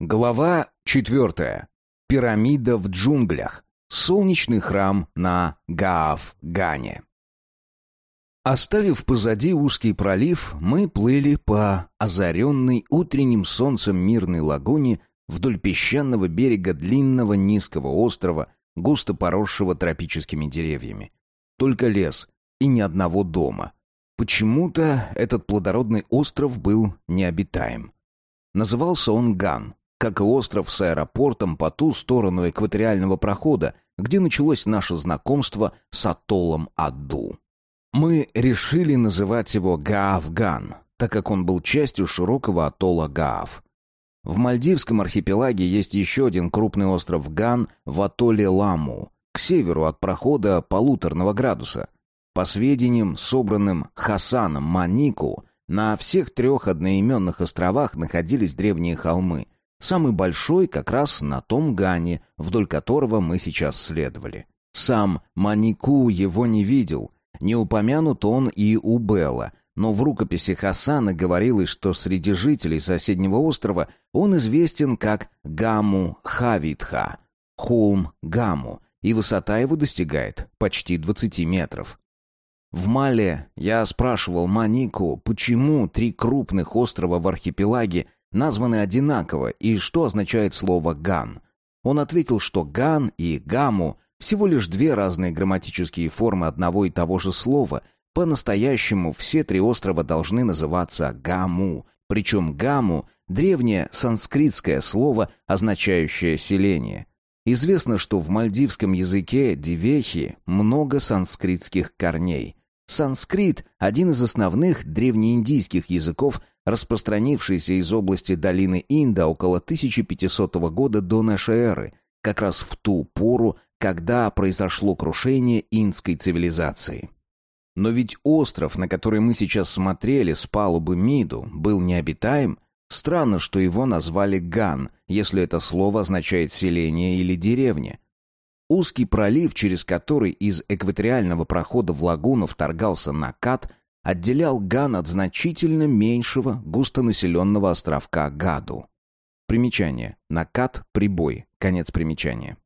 Глава четвертая. Пирамида в джунглях. Солнечный храм на Гаав-Гане. Оставив позади узкий пролив, мы плыли по озаренной утренним солнцем мирной лагуне вдоль песчаного берега длинного низкого острова, густо поросшего тропическими деревьями. Только лес и ни одного дома. Почему-то этот плодородный остров был необитаем. Назывался он Ган, как и остров с аэропортом по ту сторону экваториального прохода, где началось наше знакомство с атоллом Аду. Мы решили называть его Гаавган, так как он был частью широкого атолла Гаав. В Мальдивском архипелаге есть еще один крупный остров Ган в атолле Ламу, к северу от прохода полуторного градуса. По сведениям, собранным Хасаном Манику, на всех трех одноименных островах находились древние холмы – Самый большой как раз на том Гане, вдоль которого мы сейчас следовали. Сам Манику его не видел, не упомянут он и у Белла, но в рукописи Хасана говорилось, что среди жителей соседнего острова он известен как Гаму Хавитха, холм Гаму, и высота его достигает почти 20 метров. В Мале я спрашивал Манику, почему три крупных острова в архипелаге названы одинаково и что означает слово «ган». Он ответил, что «ган» и «гаму» всего лишь две разные грамматические формы одного и того же слова. По-настоящему все три острова должны называться «гаму», причем «гаму» — древнее санскритское слово, означающее «селение». Известно, что в мальдивском языке дивехи много санскритских корней. Санскрит – один из основных древнеиндийских языков, распространившийся из области долины Инда около 1500 года до нашей эры, как раз в ту пору, когда произошло крушение инской цивилизации. Но ведь остров, на который мы сейчас смотрели с палубы Миду, был необитаем. Странно, что его назвали Ган, если это слово означает селение или деревня. Узкий пролив, через который из экваториального прохода в лагуну вторгался накат, отделял Ган от значительно меньшего густонаселенного островка Гаду. Примечание. Накат, прибой. Конец примечания.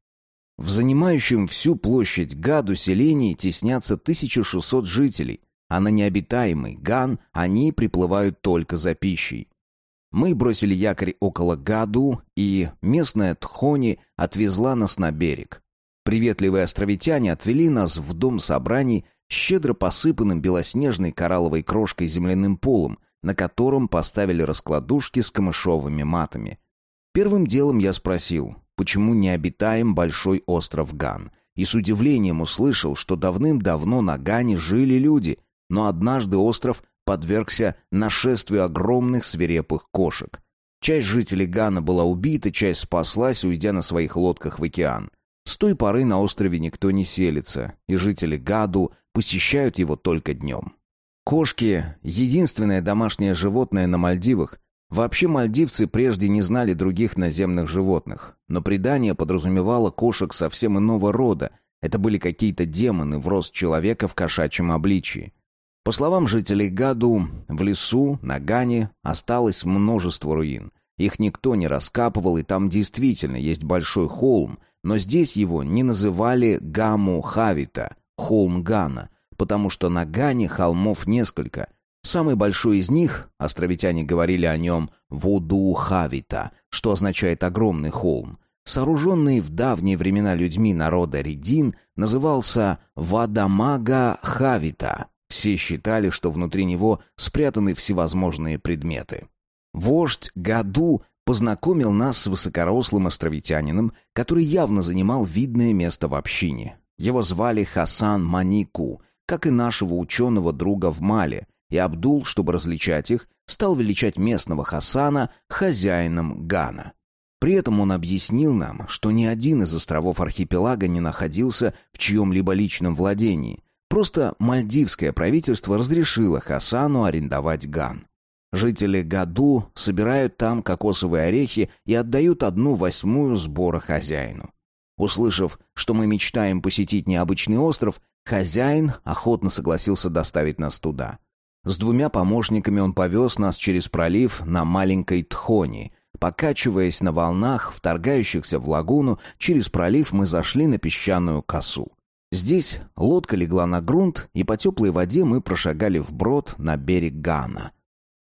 В занимающем всю площадь Гаду селении теснятся 1600 жителей, а на необитаемый Ган они приплывают только за пищей. Мы бросили якорь около Гаду, и местная Тхони отвезла нас на берег. Приветливые островитяне отвели нас в дом собраний щедро посыпанным белоснежной коралловой крошкой земляным полом, на котором поставили раскладушки с камышовыми матами. Первым делом я спросил, почему не обитаем большой остров Ган, и с удивлением услышал, что давным-давно на Гане жили люди, но однажды остров подвергся нашествию огромных свирепых кошек. Часть жителей Гана была убита, часть спаслась, уйдя на своих лодках в океан. С той поры на острове никто не селится, и жители Гаду посещают его только днем. Кошки — единственное домашнее животное на Мальдивах. Вообще мальдивцы прежде не знали других наземных животных, но предание подразумевало кошек совсем иного рода. Это были какие-то демоны в рост человека в кошачьем обличии. По словам жителей Гаду, в лесу, на Гане, осталось множество руин. Их никто не раскапывал, и там действительно есть большой холм — но здесь его не называли Гаму Хавита, холм Гана, потому что на Гане холмов несколько. Самый большой из них, островитяне говорили о нем Вуду Хавита, что означает огромный холм, сооруженный в давние времена людьми народа Редин, назывался Вадамага Хавита. Все считали, что внутри него спрятаны всевозможные предметы. Вождь Гаду познакомил нас с высокорослым островитянином, который явно занимал видное место в общине. Его звали Хасан Манику, как и нашего ученого друга в Мале, и Абдул, чтобы различать их, стал величать местного Хасана хозяином Гана. При этом он объяснил нам, что ни один из островов архипелага не находился в чьем-либо личном владении. Просто мальдивское правительство разрешило Хасану арендовать Ган. Жители Гаду собирают там кокосовые орехи и отдают одну восьмую сбора хозяину. Услышав, что мы мечтаем посетить необычный остров, хозяин охотно согласился доставить нас туда. С двумя помощниками он повез нас через пролив на маленькой Тхони, покачиваясь на волнах, вторгающихся в лагуну, через пролив мы зашли на песчаную косу. Здесь лодка легла на грунт, и по теплой воде мы прошагали вброд на берег Гана.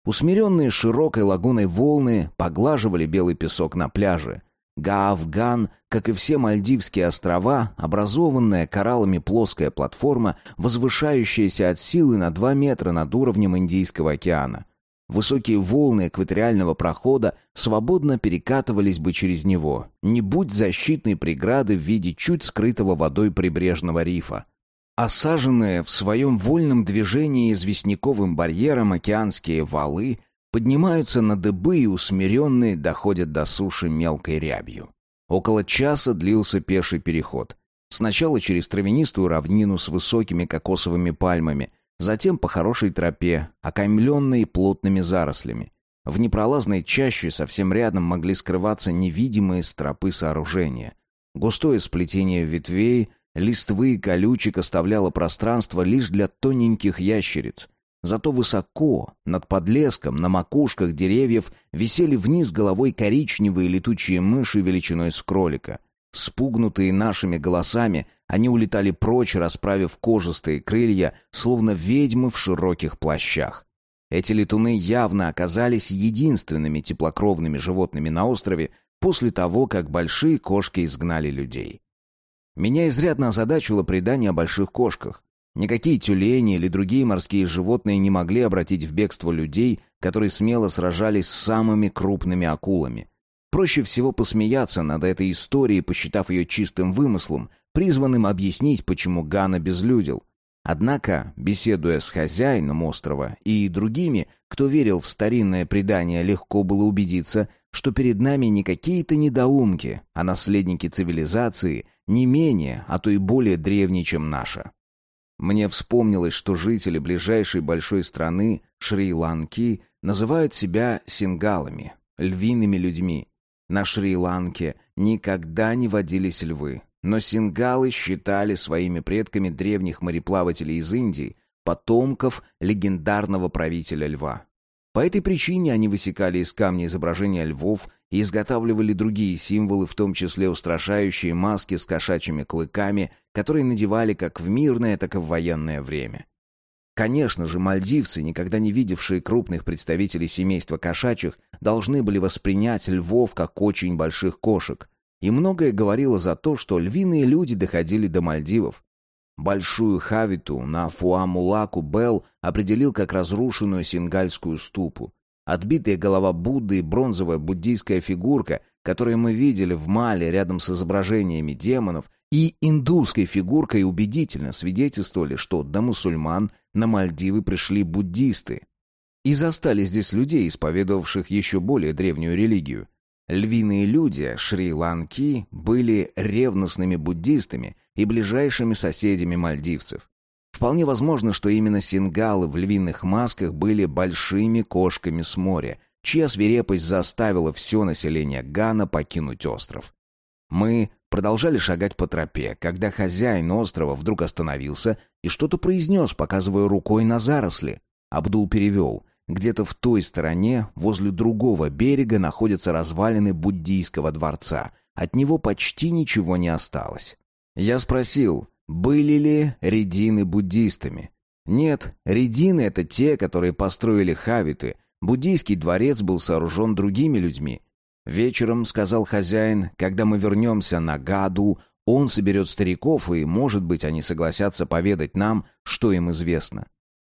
Усмиренные широкой лагуной волны поглаживали белый песок на пляже. Гаавган, как и все Мальдивские острова, образованная кораллами плоская платформа, возвышающаяся от силы на 2 метра над уровнем Индийского океана. Высокие волны экваториального прохода свободно перекатывались бы через него, не будь защитной преграды в виде чуть скрытого водой прибрежного рифа. Осаженные в своем вольном движении известняковым барьером океанские валы поднимаются на дыбы и усмиренные доходят до суши мелкой рябью. Около часа длился пеший переход. Сначала через травянистую равнину с высокими кокосовыми пальмами, Затем по хорошей тропе, окаймленной плотными зарослями. В непролазной чаще совсем рядом могли скрываться невидимые стропы сооружения. Густое сплетение ветвей, листвы и колючек оставляло пространство лишь для тоненьких ящериц. Зато высоко, над подлеском, на макушках деревьев висели вниз головой коричневые летучие мыши величиной с кролика. Спугнутые нашими голосами, они улетали прочь, расправив кожистые крылья, словно ведьмы в широких плащах. Эти летуны явно оказались единственными теплокровными животными на острове после того, как большие кошки изгнали людей. Меня изрядно озадачило предание о больших кошках. Никакие тюлени или другие морские животные не могли обратить в бегство людей, которые смело сражались с самыми крупными акулами. Проще всего посмеяться над этой историей, посчитав ее чистым вымыслом, призванным объяснить, почему Гана безлюдил. Однако, беседуя с хозяином острова и другими, кто верил в старинное предание, легко было убедиться, что перед нами не какие-то недоумки, а наследники цивилизации, не менее, а то и более древние, чем наша. Мне вспомнилось, что жители ближайшей большой страны, Шри-Ланки, называют себя сингалами, львиными людьми, на Шри-Ланке никогда не водились львы, но сингалы считали своими предками древних мореплавателей из Индии, потомков легендарного правителя льва. По этой причине они высекали из камня изображения львов и изготавливали другие символы, в том числе устрашающие маски с кошачьими клыками, которые надевали как в мирное, так и в военное время. Конечно же, мальдивцы, никогда не видевшие крупных представителей семейства кошачьих, должны были воспринять львов как очень больших кошек. И многое говорило за то, что львиные люди доходили до Мальдивов. Большую хавиту на Фуамулаку Белл определил как разрушенную сингальскую ступу. Отбитая голова Будды и бронзовая буддийская фигурка, которые мы видели в Мале рядом с изображениями демонов, и индусской фигуркой убедительно свидетельствовали, что до мусульман на Мальдивы пришли буддисты и застали здесь людей, исповедовавших еще более древнюю религию. Львиные люди Шри-Ланки были ревностными буддистами и ближайшими соседями мальдивцев. Вполне возможно, что именно сингалы в львиных масках были большими кошками с моря, чья свирепость заставила все население Гана покинуть остров. Мы продолжали шагать по тропе, когда хозяин острова вдруг остановился и что-то произнес, показывая рукой на заросли. Абдул перевел. Где-то в той стороне, возле другого берега, находятся развалины буддийского дворца. От него почти ничего не осталось. Я спросил, были ли редины буддистами. Нет, редины — это те, которые построили хавиты. Буддийский дворец был сооружен другими людьми. «Вечером», — сказал хозяин, — «когда мы вернемся на Гаду, он соберет стариков, и, может быть, они согласятся поведать нам, что им известно».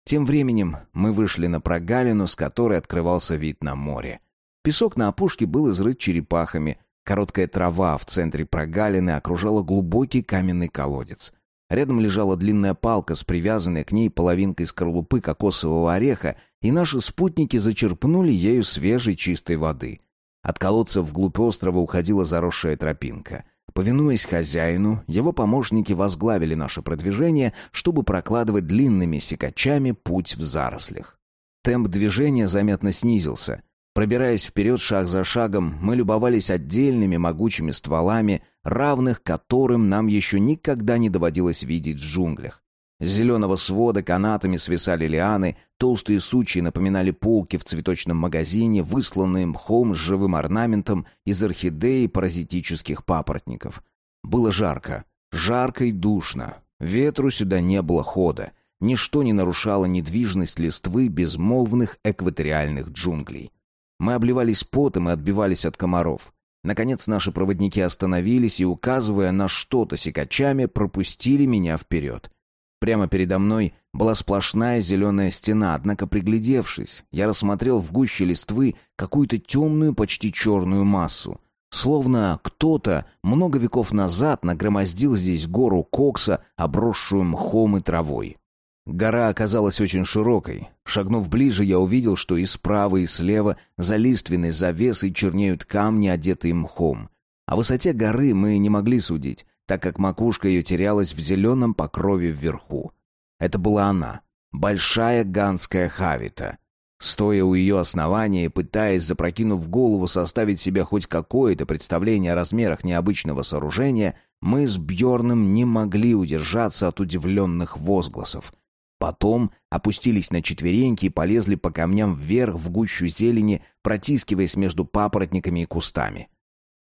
Тем временем мы вышли на прогалину, с которой открывался вид на море. Песок на опушке был изрыт черепахами, короткая трава в центре прогалины окружала глубокий каменный колодец. Рядом лежала длинная палка с привязанной к ней половинкой скорлупы кокосового ореха, и наши спутники зачерпнули ею свежей чистой воды. От колодца вглубь острова уходила заросшая тропинка. Повинуясь хозяину, его помощники возглавили наше продвижение, чтобы прокладывать длинными секачами путь в зарослях. Темп движения заметно снизился. Пробираясь вперед шаг за шагом, мы любовались отдельными могучими стволами, равных которым нам еще никогда не доводилось видеть в джунглях. С зеленого свода канатами свисали лианы, толстые сучьи напоминали полки в цветочном магазине, высланные мхом с живым орнаментом из орхидей и паразитических папоротников. Было жарко. Жарко и душно. Ветру сюда не было хода. Ничто не нарушало недвижность листвы безмолвных экваториальных джунглей. Мы обливались потом и отбивались от комаров. Наконец наши проводники остановились и, указывая на что-то секачами, пропустили меня вперед. Прямо передо мной была сплошная зеленая стена, однако, приглядевшись, я рассмотрел в гуще листвы какую-то темную, почти черную массу. Словно кто-то много веков назад нагромоздил здесь гору кокса, обросшую мхом и травой. Гора оказалась очень широкой. Шагнув ближе, я увидел, что и справа, и слева за лиственной завесой чернеют камни, одетые мхом. О высоте горы мы не могли судить, так как макушка ее терялась в зеленом покрове вверху. Это была она, большая ганская хавита. Стоя у ее основания и пытаясь, запрокинув голову, составить себе хоть какое-то представление о размерах необычного сооружения, мы с Бьорном не могли удержаться от удивленных возгласов. Потом опустились на четвереньки и полезли по камням вверх в гущу зелени, протискиваясь между папоротниками и кустами.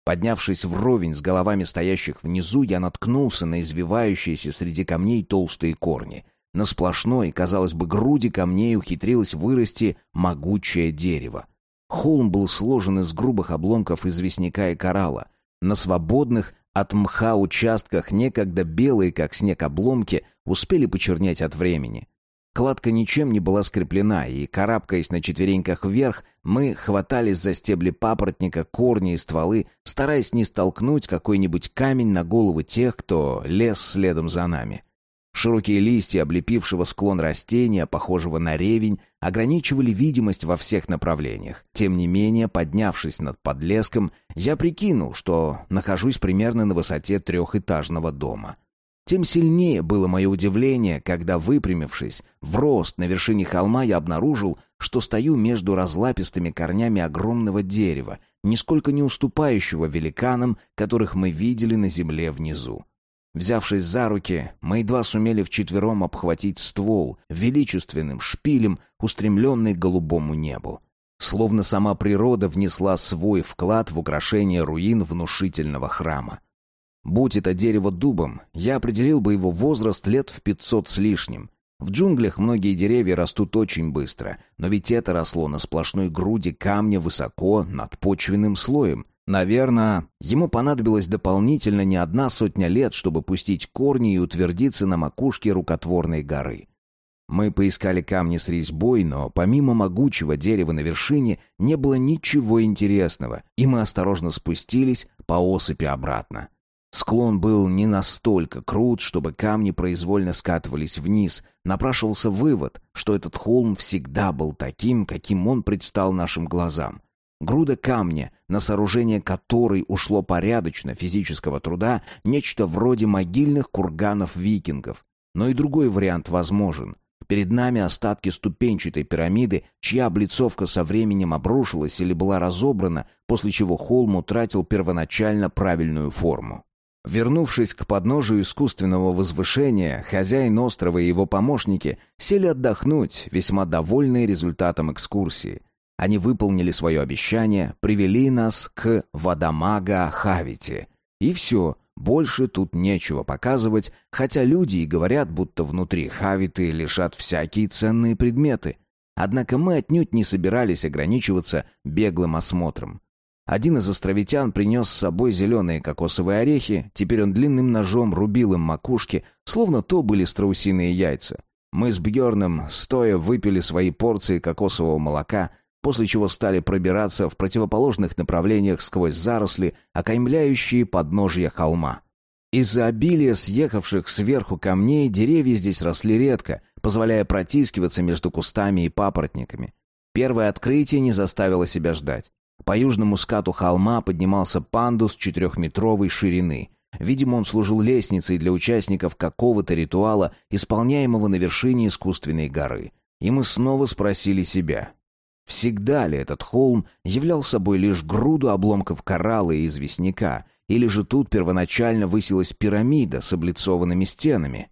Поднявшись вровень с головами стоящих внизу, я наткнулся на извивающиеся среди камней толстые корни. На сплошной, казалось бы, груди камней ухитрилось вырасти могучее дерево. Холм был сложен из грубых обломков известняка и коралла. На свободных от мха участках некогда белые, как снег, обломки успели почернеть от времени. Кладка ничем не была скреплена, и, карабкаясь на четвереньках вверх, мы хватались за стебли папоротника, корни и стволы, стараясь не столкнуть какой-нибудь камень на головы тех, кто лез следом за нами. Широкие листья, облепившего склон растения, похожего на ревень, ограничивали видимость во всех направлениях. Тем не менее, поднявшись над подлеском, я прикинул, что нахожусь примерно на высоте трехэтажного дома. Тем сильнее было мое удивление, когда, выпрямившись в рост на вершине холма, я обнаружил, что стою между разлапистыми корнями огромного дерева, нисколько не уступающего великанам, которых мы видели на земле внизу. Взявшись за руки, мы едва сумели вчетвером обхватить ствол величественным шпилем, устремленный к голубому небу. Словно сама природа внесла свой вклад в украшение руин внушительного храма. Будь это дерево дубом, я определил бы его возраст лет в пятьсот с лишним. В джунглях многие деревья растут очень быстро, но ведь это росло на сплошной груди камня высоко над почвенным слоем. Наверное, ему понадобилось дополнительно не одна сотня лет, чтобы пустить корни и утвердиться на макушке рукотворной горы. Мы поискали камни с резьбой, но помимо могучего дерева на вершине не было ничего интересного, и мы осторожно спустились по осыпи обратно. Склон был не настолько крут, чтобы камни произвольно скатывались вниз. Напрашивался вывод, что этот холм всегда был таким, каким он предстал нашим глазам. Груда камня, на сооружение которой ушло порядочно физического труда, нечто вроде могильных курганов викингов. Но и другой вариант возможен. Перед нами остатки ступенчатой пирамиды, чья облицовка со временем обрушилась или была разобрана, после чего холм утратил первоначально правильную форму. Вернувшись к подножию искусственного возвышения, хозяин острова и его помощники сели отдохнуть, весьма довольные результатом экскурсии. Они выполнили свое обещание, привели нас к Вадамага Хавити. И все, больше тут нечего показывать, хотя люди и говорят, будто внутри Хавиты лежат всякие ценные предметы. Однако мы отнюдь не собирались ограничиваться беглым осмотром. Один из островитян принес с собой зеленые кокосовые орехи, теперь он длинным ножом рубил им макушки, словно то были страусиные яйца. Мы с Бьерном стоя выпили свои порции кокосового молока, после чего стали пробираться в противоположных направлениях сквозь заросли, окаймляющие подножья холма. Из-за обилия съехавших сверху камней деревья здесь росли редко, позволяя протискиваться между кустами и папоротниками. Первое открытие не заставило себя ждать. По южному скату холма поднимался пандус четырехметровой ширины. Видимо, он служил лестницей для участников какого-то ритуала, исполняемого на вершине искусственной горы. И мы снова спросили себя, всегда ли этот холм являл собой лишь груду обломков коралла и известняка, или же тут первоначально высилась пирамида с облицованными стенами?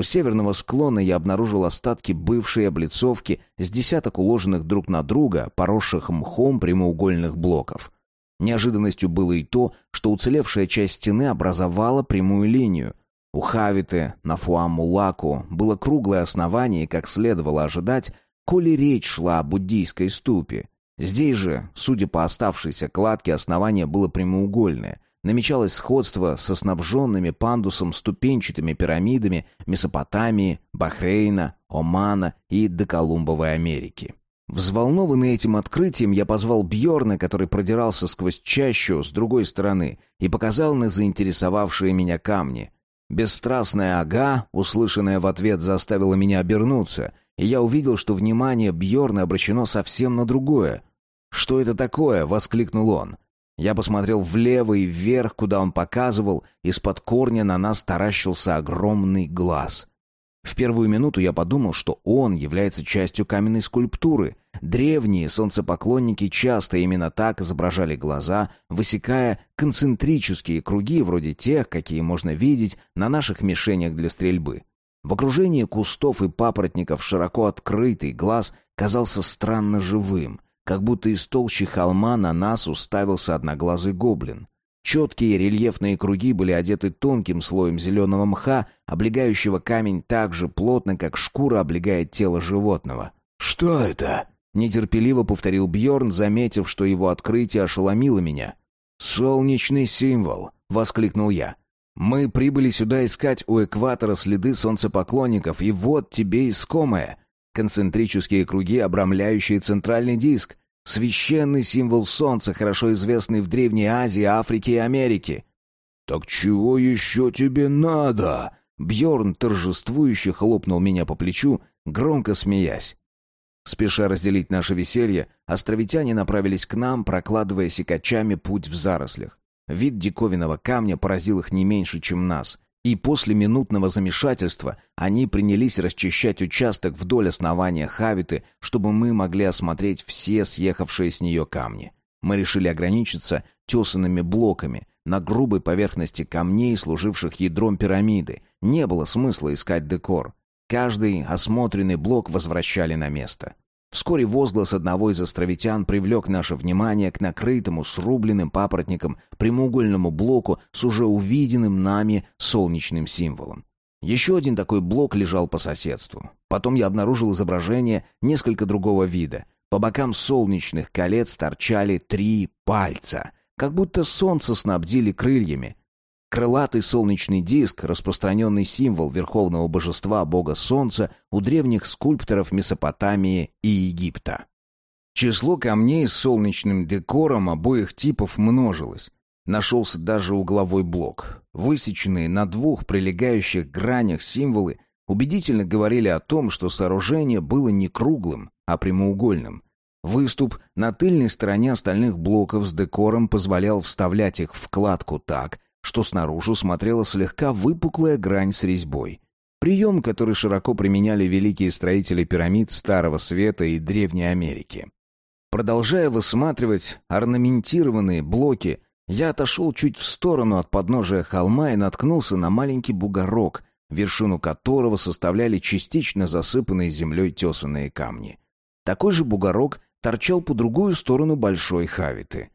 У северного склона я обнаружил остатки бывшей облицовки с десяток уложенных друг на друга, поросших мхом прямоугольных блоков. Неожиданностью было и то, что уцелевшая часть стены образовала прямую линию. У Хавиты на Фуамулаку было круглое основание, как следовало ожидать, коли речь шла о буддийской ступе. Здесь же, судя по оставшейся кладке, основание было прямоугольное — намечалось сходство со снабженными пандусом ступенчатыми пирамидами Месопотамии, Бахрейна, Омана и Доколумбовой Америки. Взволнованный этим открытием, я позвал Бьорна, который продирался сквозь чащу с другой стороны, и показал на заинтересовавшие меня камни. Бесстрастная ага, услышанная в ответ, заставила меня обернуться, и я увидел, что внимание Бьорна обращено совсем на другое. «Что это такое?» — воскликнул он. Я посмотрел влево и вверх, куда он показывал, из-под корня на нас таращился огромный глаз. В первую минуту я подумал, что он является частью каменной скульптуры. Древние солнцепоклонники часто именно так изображали глаза, высекая концентрические круги, вроде тех, какие можно видеть на наших мишенях для стрельбы. В окружении кустов и папоротников широко открытый глаз казался странно живым — как будто из толщи холма на нас уставился одноглазый гоблин. Четкие рельефные круги были одеты тонким слоем зеленого мха, облегающего камень так же плотно, как шкура облегает тело животного. «Что это?» — нетерпеливо повторил Бьорн, заметив, что его открытие ошеломило меня. «Солнечный символ!» — воскликнул я. «Мы прибыли сюда искать у экватора следы солнцепоклонников, и вот тебе искомое. Концентрические круги, обрамляющие центральный диск. Священный символ солнца, хорошо известный в Древней Азии, Африке и Америке. «Так чего еще тебе надо?» Бьорн торжествующе хлопнул меня по плечу, громко смеясь. Спеша разделить наше веселье, островитяне направились к нам, прокладывая секачами путь в зарослях. Вид диковинного камня поразил их не меньше, чем нас. И после минутного замешательства они принялись расчищать участок вдоль основания Хавиты, чтобы мы могли осмотреть все съехавшие с нее камни. Мы решили ограничиться тесанными блоками на грубой поверхности камней, служивших ядром пирамиды. Не было смысла искать декор. Каждый осмотренный блок возвращали на место. Вскоре возглас одного из островитян привлек наше внимание к накрытому срубленным папоротником прямоугольному блоку с уже увиденным нами солнечным символом. Еще один такой блок лежал по соседству. Потом я обнаружил изображение несколько другого вида. По бокам солнечных колец торчали три пальца, как будто солнце снабдили крыльями. Крылатый солнечный диск, распространенный символ верховного божества бога солнца у древних скульпторов Месопотамии и Египта. Число камней с солнечным декором обоих типов множилось. Нашелся даже угловой блок. Высеченные на двух прилегающих гранях символы убедительно говорили о том, что сооружение было не круглым, а прямоугольным. Выступ на тыльной стороне остальных блоков с декором позволял вставлять их в вкладку так, что снаружи смотрела слегка выпуклая грань с резьбой. Прием, который широко применяли великие строители пирамид Старого Света и Древней Америки. Продолжая высматривать орнаментированные блоки, я отошел чуть в сторону от подножия холма и наткнулся на маленький бугорок, вершину которого составляли частично засыпанные землей тесанные камни. Такой же бугорок торчал по другую сторону большой хавиты.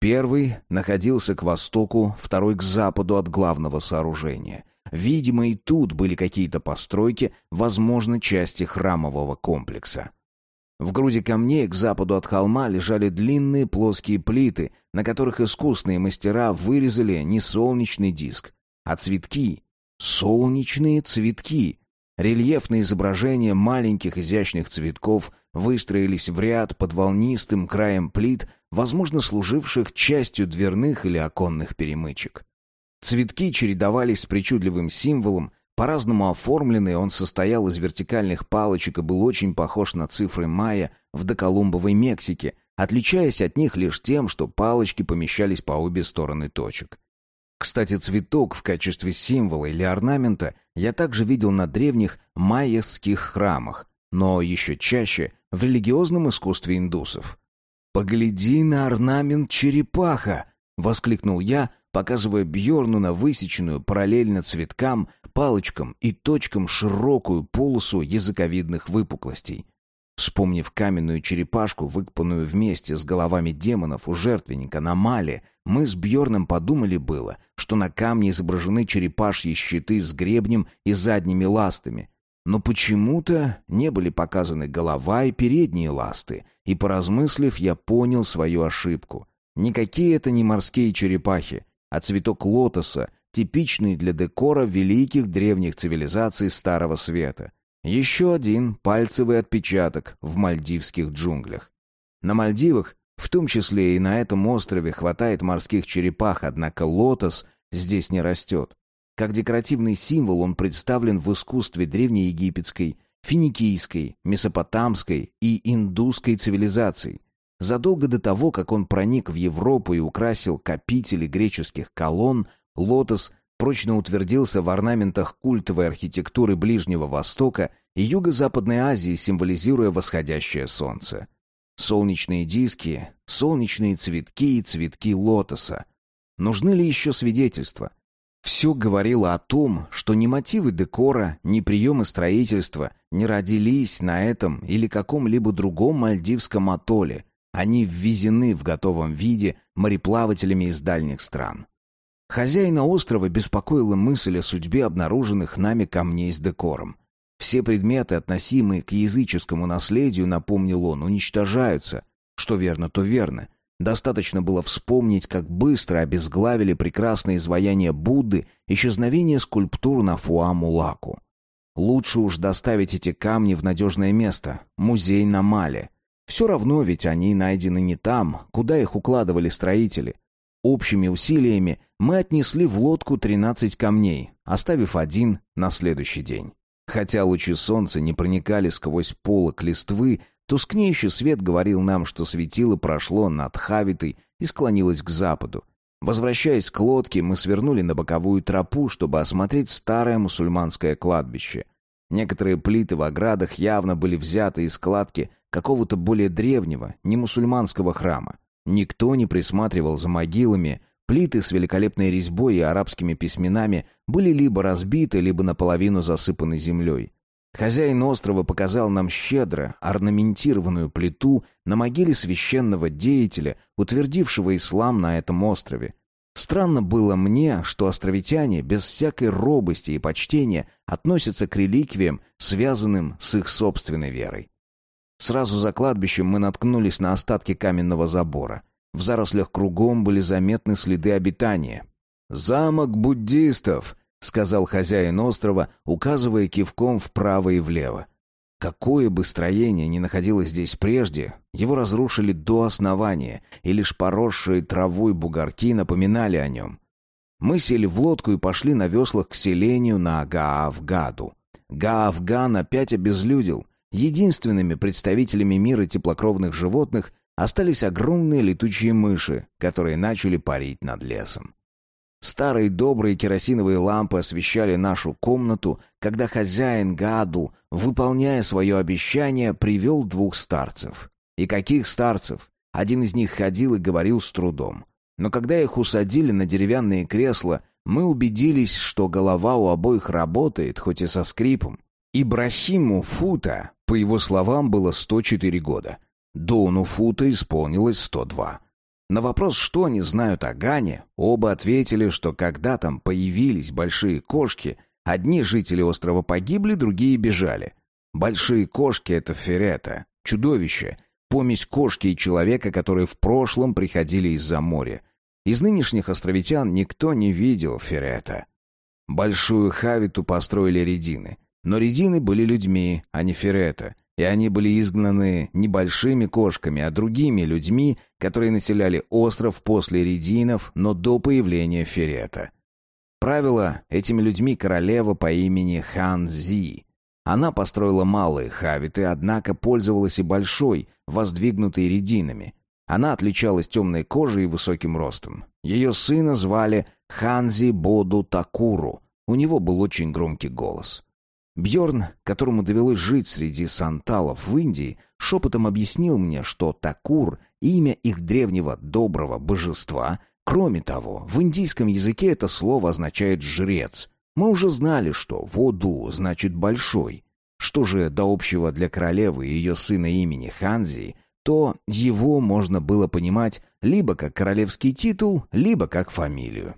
Первый находился к востоку, второй к западу от главного сооружения. Видимо, и тут были какие-то постройки, возможно, части храмового комплекса. В груди камней к западу от холма лежали длинные плоские плиты, на которых искусные мастера вырезали не солнечный диск, а цветки. Солнечные цветки. Рельефные изображения маленьких изящных цветков выстроились в ряд под волнистым краем плит, возможно, служивших частью дверных или оконных перемычек. Цветки чередовались с причудливым символом, по-разному оформленный, он состоял из вертикальных палочек и был очень похож на цифры майя в доколумбовой Мексике, отличаясь от них лишь тем, что палочки помещались по обе стороны точек. Кстати, цветок в качестве символа или орнамента я также видел на древних майяских храмах, но еще чаще в религиозном искусстве индусов. «Погляди на орнамент черепаха!» — воскликнул я, показывая Бьорну на высеченную параллельно цветкам, палочкам и точкам широкую полосу языковидных выпуклостей. Вспомнив каменную черепашку, выкопанную вместе с головами демонов у жертвенника на мале, мы с Бьорном подумали было, что на камне изображены черепашьи щиты с гребнем и задними ластами. Но почему-то не были показаны голова и передние ласты, и, поразмыслив, я понял свою ошибку. Никакие это не морские черепахи, а цветок лотоса, типичный для декора великих древних цивилизаций Старого Света. Еще один пальцевый отпечаток в мальдивских джунглях. На Мальдивах, в том числе и на этом острове, хватает морских черепах, однако лотос здесь не растет. Как декоративный символ он представлен в искусстве древнеегипетской, финикийской, месопотамской и индусской цивилизаций. Задолго до того, как он проник в Европу и украсил капители греческих колонн, лотос прочно утвердился в орнаментах культовой архитектуры Ближнего Востока и Юго-Западной Азии, символизируя восходящее солнце. Солнечные диски, солнечные цветки и цветки лотоса. Нужны ли еще свидетельства? Все говорило о том, что ни мотивы декора, ни приемы строительства не родились на этом или каком-либо другом мальдивском атолле. Они ввезены в готовом виде мореплавателями из дальних стран. Хозяина острова беспокоила мысль о судьбе обнаруженных нами камней с декором. Все предметы, относимые к языческому наследию, напомнил он, уничтожаются. Что верно, то верно. Достаточно было вспомнить, как быстро обезглавили прекрасное изваяние Будды, исчезновение скульптур на Фуамулаку. Лучше уж доставить эти камни в надежное место, музей на Мале. Все равно ведь они найдены не там, куда их укладывали строители. Общими усилиями мы отнесли в лодку 13 камней, оставив один на следующий день. Хотя лучи солнца не проникали сквозь полок листвы, тускнеющий свет говорил нам, что светило прошло над Хавитой и склонилось к западу. Возвращаясь к лодке, мы свернули на боковую тропу, чтобы осмотреть старое мусульманское кладбище. Некоторые плиты в оградах явно были взяты из складки какого-то более древнего, не мусульманского храма. Никто не присматривал за могилами, плиты с великолепной резьбой и арабскими письменами были либо разбиты, либо наполовину засыпаны землей. Хозяин острова показал нам щедро орнаментированную плиту на могиле священного деятеля, утвердившего ислам на этом острове. Странно было мне, что островитяне без всякой робости и почтения относятся к реликвиям, связанным с их собственной верой. Сразу за кладбищем мы наткнулись на остатки каменного забора. В зарослях кругом были заметны следы обитания. «Замок буддистов», — сказал хозяин острова, указывая кивком вправо и влево. Какое бы строение ни находилось здесь прежде, его разрушили до основания, и лишь поросшие травой бугорки напоминали о нем. Мы сели в лодку и пошли на веслах к селению на Гаавгаду. Гаавган опять обезлюдил. Единственными представителями мира теплокровных животных остались огромные летучие мыши, которые начали парить над лесом. Старые добрые керосиновые лампы освещали нашу комнату, когда хозяин Гаду, выполняя свое обещание, привел двух старцев. И каких старцев? Один из них ходил и говорил с трудом. Но когда их усадили на деревянные кресла, мы убедились, что голова у обоих работает, хоть и со скрипом. Ибрахиму Фута по его словам, было 104 года. Дону Фута исполнилось 102. На вопрос, что они знают о Гане, оба ответили, что когда там появились большие кошки, одни жители острова погибли, другие бежали. Большие кошки — это ферета, чудовище, помесь кошки и человека, которые в прошлом приходили из-за моря. Из нынешних островитян никто не видел ферета. Большую хавиту построили редины — но редины были людьми, а не ферета, и они были изгнаны не большими кошками, а другими людьми, которые населяли остров после рединов, но до появления ферета. Правила этими людьми королева по имени Хан Зи. Она построила малые хавиты, однако пользовалась и большой, воздвигнутой рединами. Она отличалась темной кожей и высоким ростом. Ее сына звали Ханзи Боду Такуру. У него был очень громкий голос. Бьорн, которому довелось жить среди санталов в Индии, шепотом объяснил мне, что Такур — имя их древнего доброго божества, Кроме того, в индийском языке это слово означает «жрец». Мы уже знали, что «воду» значит «большой». Что же до общего для королевы и ее сына имени Ханзи, то его можно было понимать либо как королевский титул, либо как фамилию.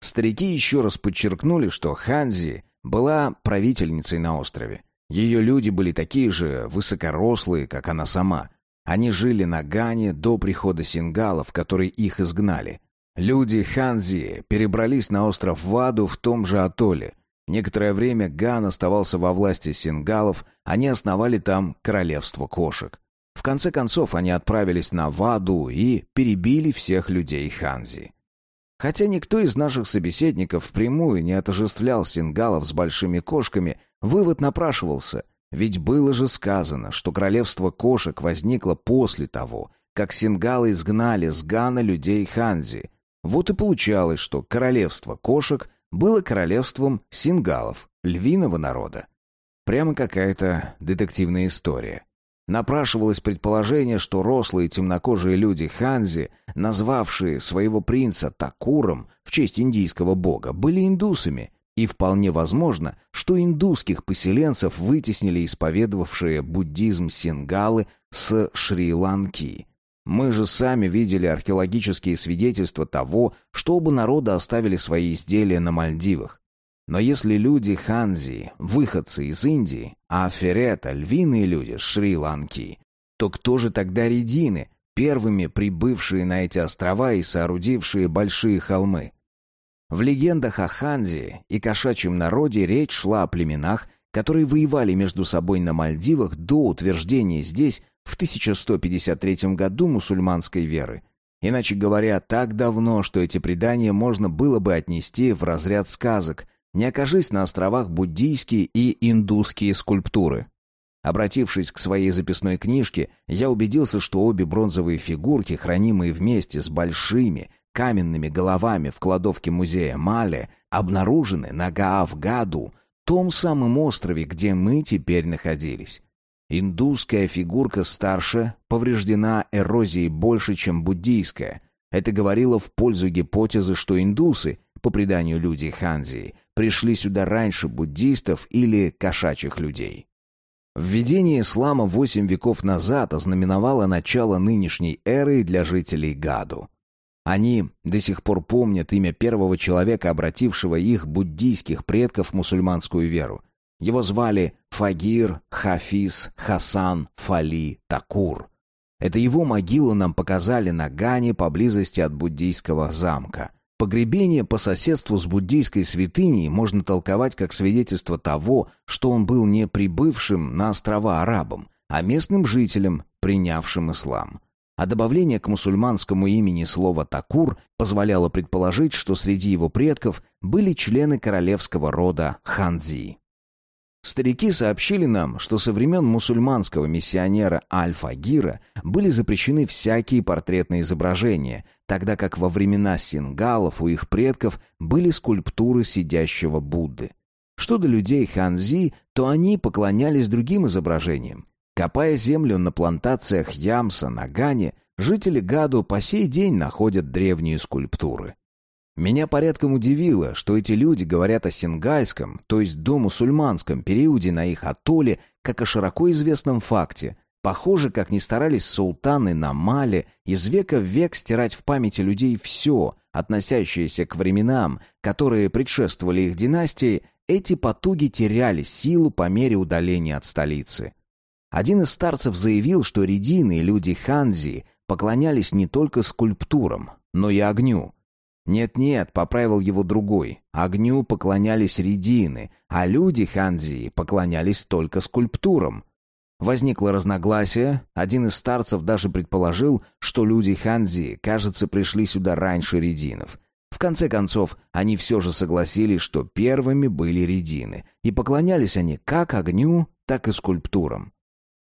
Старики еще раз подчеркнули, что Ханзи была правительницей на острове. Ее люди были такие же высокорослые, как она сама. Они жили на Гане до прихода сингалов, которые их изгнали. Люди Ханзи перебрались на остров Ваду в том же атолле. Некоторое время Ган оставался во власти сингалов, они основали там королевство кошек. В конце концов они отправились на Ваду и перебили всех людей Ханзи. Хотя никто из наших собеседников впрямую не отождествлял сингалов с большими кошками, вывод напрашивался. Ведь было же сказано, что королевство кошек возникло после того, как сингалы изгнали с Гана людей Ханзи. Вот и получалось, что королевство кошек было королевством сингалов, львиного народа. Прямо какая-то детективная история. Напрашивалось предположение, что рослые темнокожие люди Ханзи, назвавшие своего принца Такуром в честь индийского бога, были индусами, и вполне возможно, что индусских поселенцев вытеснили исповедовавшие буддизм сингалы с Шри-Ланки. Мы же сами видели археологические свидетельства того, что оба народа оставили свои изделия на Мальдивах. Но если люди Ханзи, выходцы из Индии, а Ферета — львиные люди Шри-Ланки, то кто же тогда редины, первыми прибывшие на эти острова и соорудившие большие холмы? В легендах о Ханзи и кошачьем народе речь шла о племенах, которые воевали между собой на Мальдивах до утверждения здесь в 1153 году мусульманской веры. Иначе говоря, так давно, что эти предания можно было бы отнести в разряд сказок, не окажись на островах буддийские и индусские скульптуры. Обратившись к своей записной книжке, я убедился, что обе бронзовые фигурки, хранимые вместе с большими каменными головами в кладовке музея Мале, обнаружены на Гаавгаду, том самом острове, где мы теперь находились. Индусская фигурка старше, повреждена эрозией больше, чем буддийская. Это говорило в пользу гипотезы, что индусы, по преданию люди Ханзи, пришли сюда раньше буддистов или кошачьих людей. Введение ислама восемь веков назад ознаменовало начало нынешней эры для жителей Гаду. Они до сих пор помнят имя первого человека, обратившего их буддийских предков в мусульманскую веру. Его звали Фагир, Хафиз, Хасан, Фали, Такур. Это его могилу нам показали на Гане поблизости от буддийского замка. Погребение по соседству с буддийской святыней можно толковать как свидетельство того, что он был не прибывшим на острова арабом, а местным жителем, принявшим ислам. А добавление к мусульманскому имени слова «такур» позволяло предположить, что среди его предков были члены королевского рода Ханзи. Старики сообщили нам, что со времен мусульманского миссионера Аль-Фагира были запрещены всякие портретные изображения, тогда как во времена сингалов у их предков были скульптуры сидящего Будды. Что до людей ханзи, то они поклонялись другим изображениям. Копая землю на плантациях Ямса на Гане, жители Гаду по сей день находят древние скульптуры. Меня порядком удивило, что эти люди говорят о сингальском, то есть домусульманском периоде на их атолле, как о широко известном факте. Похоже, как ни старались султаны на Мале из века в век стирать в памяти людей все, относящееся к временам, которые предшествовали их династии, эти потуги теряли силу по мере удаления от столицы. Один из старцев заявил, что редины и люди Ханзи поклонялись не только скульптурам, но и огню. Нет-нет, поправил его другой. Огню поклонялись редины, а люди Ханзи поклонялись только скульптурам. Возникло разногласие, один из старцев даже предположил, что люди Ханзи, кажется, пришли сюда раньше рединов. В конце концов, они все же согласились, что первыми были редины, и поклонялись они как огню, так и скульптурам.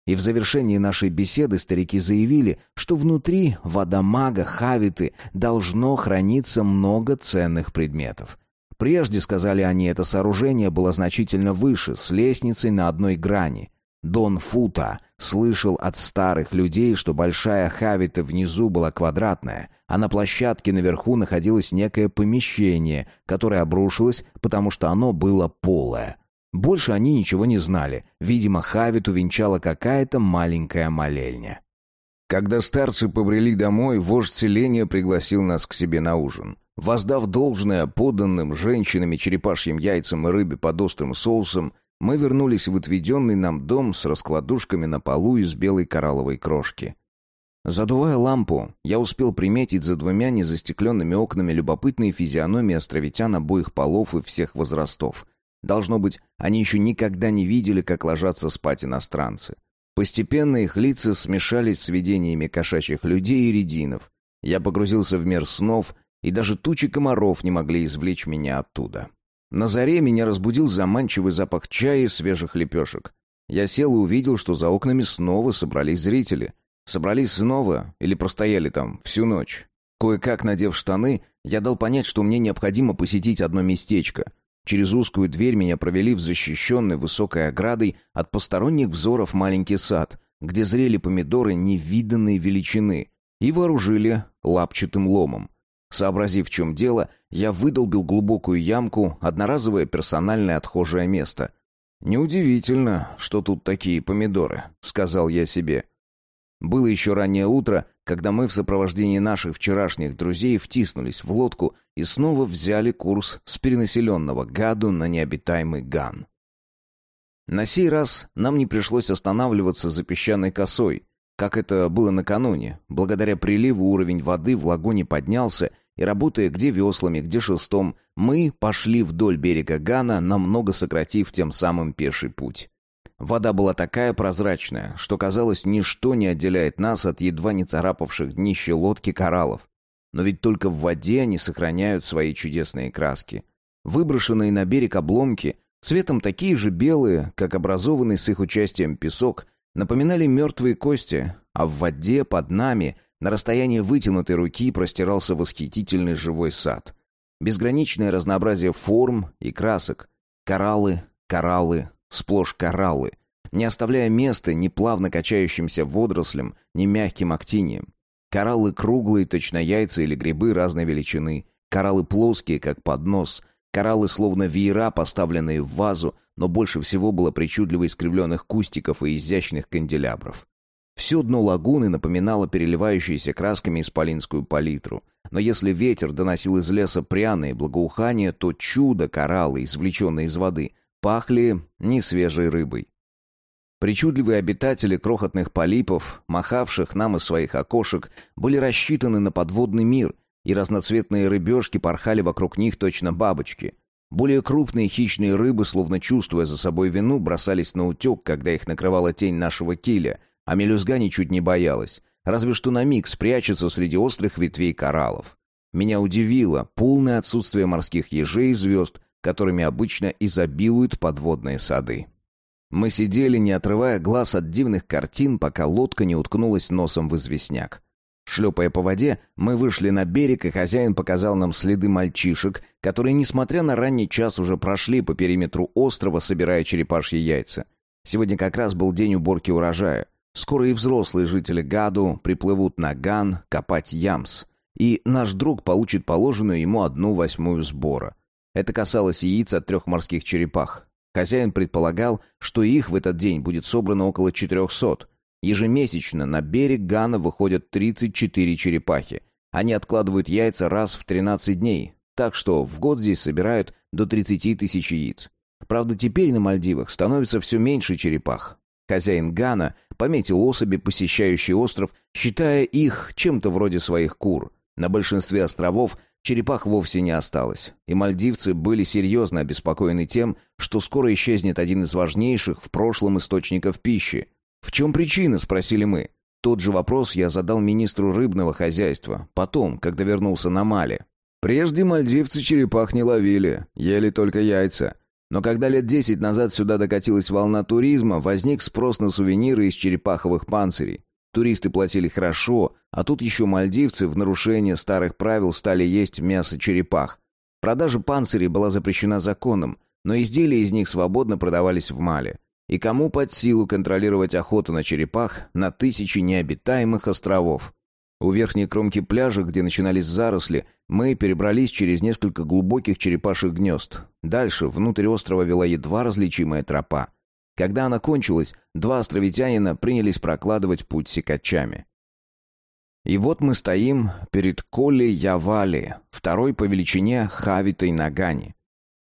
И в завершении нашей беседы старики заявили, что внутри водомага Хавиты должно храниться много ценных предметов. Прежде, сказали они, это сооружение было значительно выше, с лестницей на одной грани. Дон Фута слышал от старых людей, что большая хавита внизу была квадратная, а на площадке наверху находилось некое помещение, которое обрушилось, потому что оно было полое. Больше они ничего не знали. Видимо, хавиту венчала какая-то маленькая молельня. Когда старцы побрели домой, вождь селения пригласил нас к себе на ужин. Воздав должное поданным женщинами черепашьим яйцам и рыбе под острым соусом, мы вернулись в отведенный нам дом с раскладушками на полу из белой коралловой крошки. Задувая лампу, я успел приметить за двумя незастекленными окнами любопытные физиономии островитян обоих полов и всех возрастов. Должно быть, они еще никогда не видели, как ложатся спать иностранцы. Постепенно их лица смешались с видениями кошачьих людей и рединов. Я погрузился в мир снов, и даже тучи комаров не могли извлечь меня оттуда. На заре меня разбудил заманчивый запах чая и свежих лепешек. Я сел и увидел, что за окнами снова собрались зрители. Собрались снова или простояли там всю ночь. Кое-как надев штаны, я дал понять, что мне необходимо посетить одно местечко. Через узкую дверь меня провели в защищенный высокой оградой от посторонних взоров маленький сад, где зрели помидоры невиданной величины, и вооружили лапчатым ломом. Сообразив, в чем дело, я выдолбил глубокую ямку, одноразовое персональное отхожее место. «Неудивительно, что тут такие помидоры», — сказал я себе. Было еще раннее утро, когда мы в сопровождении наших вчерашних друзей втиснулись в лодку и снова взяли курс с перенаселенного Гаду на необитаемый Ган. На сей раз нам не пришлось останавливаться за песчаной косой, как это было накануне. Благодаря приливу уровень воды в лагуне поднялся, и работая где веслами, где шестом, мы пошли вдоль берега Гана, намного сократив тем самым пеший путь. Вода была такая прозрачная, что казалось, ничто не отделяет нас от едва не царапавших днище лодки кораллов. Но ведь только в воде они сохраняют свои чудесные краски. Выброшенные на берег обломки, цветом такие же белые, как образованный с их участием песок, напоминали мертвые кости, а в воде под нами, на расстоянии вытянутой руки, простирался восхитительный живой сад. Безграничное разнообразие форм и красок. Кораллы, кораллы, сплошь кораллы, не оставляя места ни плавно качающимся водорослям, ни мягким актиниям. Кораллы круглые, точно яйца или грибы разной величины. Кораллы плоские, как поднос. Кораллы словно веера, поставленные в вазу, но больше всего было причудливо искривленных кустиков и изящных канделябров. Все дно лагуны напоминало переливающуюся красками исполинскую палитру. Но если ветер доносил из леса пряные благоухания, то чудо кораллы, извлеченные из воды, пахли несвежей рыбой. Причудливые обитатели крохотных полипов, махавших нам из своих окошек, были рассчитаны на подводный мир, и разноцветные рыбешки порхали вокруг них точно бабочки. Более крупные хищные рыбы, словно чувствуя за собой вину, бросались на утек, когда их накрывала тень нашего киля, а мелюзга ничуть не боялась, разве что на миг спрячется среди острых ветвей кораллов. Меня удивило полное отсутствие морских ежей и звезд, которыми обычно изобилуют подводные сады. Мы сидели, не отрывая глаз от дивных картин, пока лодка не уткнулась носом в известняк. Шлепая по воде, мы вышли на берег, и хозяин показал нам следы мальчишек, которые, несмотря на ранний час, уже прошли по периметру острова, собирая черепашьи яйца. Сегодня как раз был день уборки урожая. Скоро и взрослые жители Гаду приплывут на Ган копать ямс, и наш друг получит положенную ему одну восьмую сбора. Это касалось яиц от трех морских черепах. Хозяин предполагал, что их в этот день будет собрано около четырехсот. Ежемесячно на берег Гана выходят 34 черепахи. Они откладывают яйца раз в 13 дней, так что в год здесь собирают до 30 тысяч яиц. Правда, теперь на Мальдивах становится все меньше черепах. Хозяин Гана пометил особи, посещающие остров, считая их чем-то вроде своих кур. На большинстве островов черепах вовсе не осталось, и мальдивцы были серьезно обеспокоены тем, что скоро исчезнет один из важнейших в прошлом источников пищи «В чем причина?» — спросили мы. Тот же вопрос я задал министру рыбного хозяйства, потом, когда вернулся на Мали. Прежде мальдивцы черепах не ловили, ели только яйца. Но когда лет десять назад сюда докатилась волна туризма, возник спрос на сувениры из черепаховых панцирей. Туристы платили хорошо, а тут еще мальдивцы в нарушение старых правил стали есть мясо черепах. Продажа панцирей была запрещена законом, но изделия из них свободно продавались в Мали. И кому под силу контролировать охоту на черепах на тысячи необитаемых островов? У верхней кромки пляжа, где начинались заросли, мы перебрались через несколько глубоких черепашьих гнезд. Дальше, внутрь острова вела едва различимая тропа. Когда она кончилась, два островитянина принялись прокладывать путь секачами. И вот мы стоим перед Коли Явали, второй по величине Хавитой Нагани.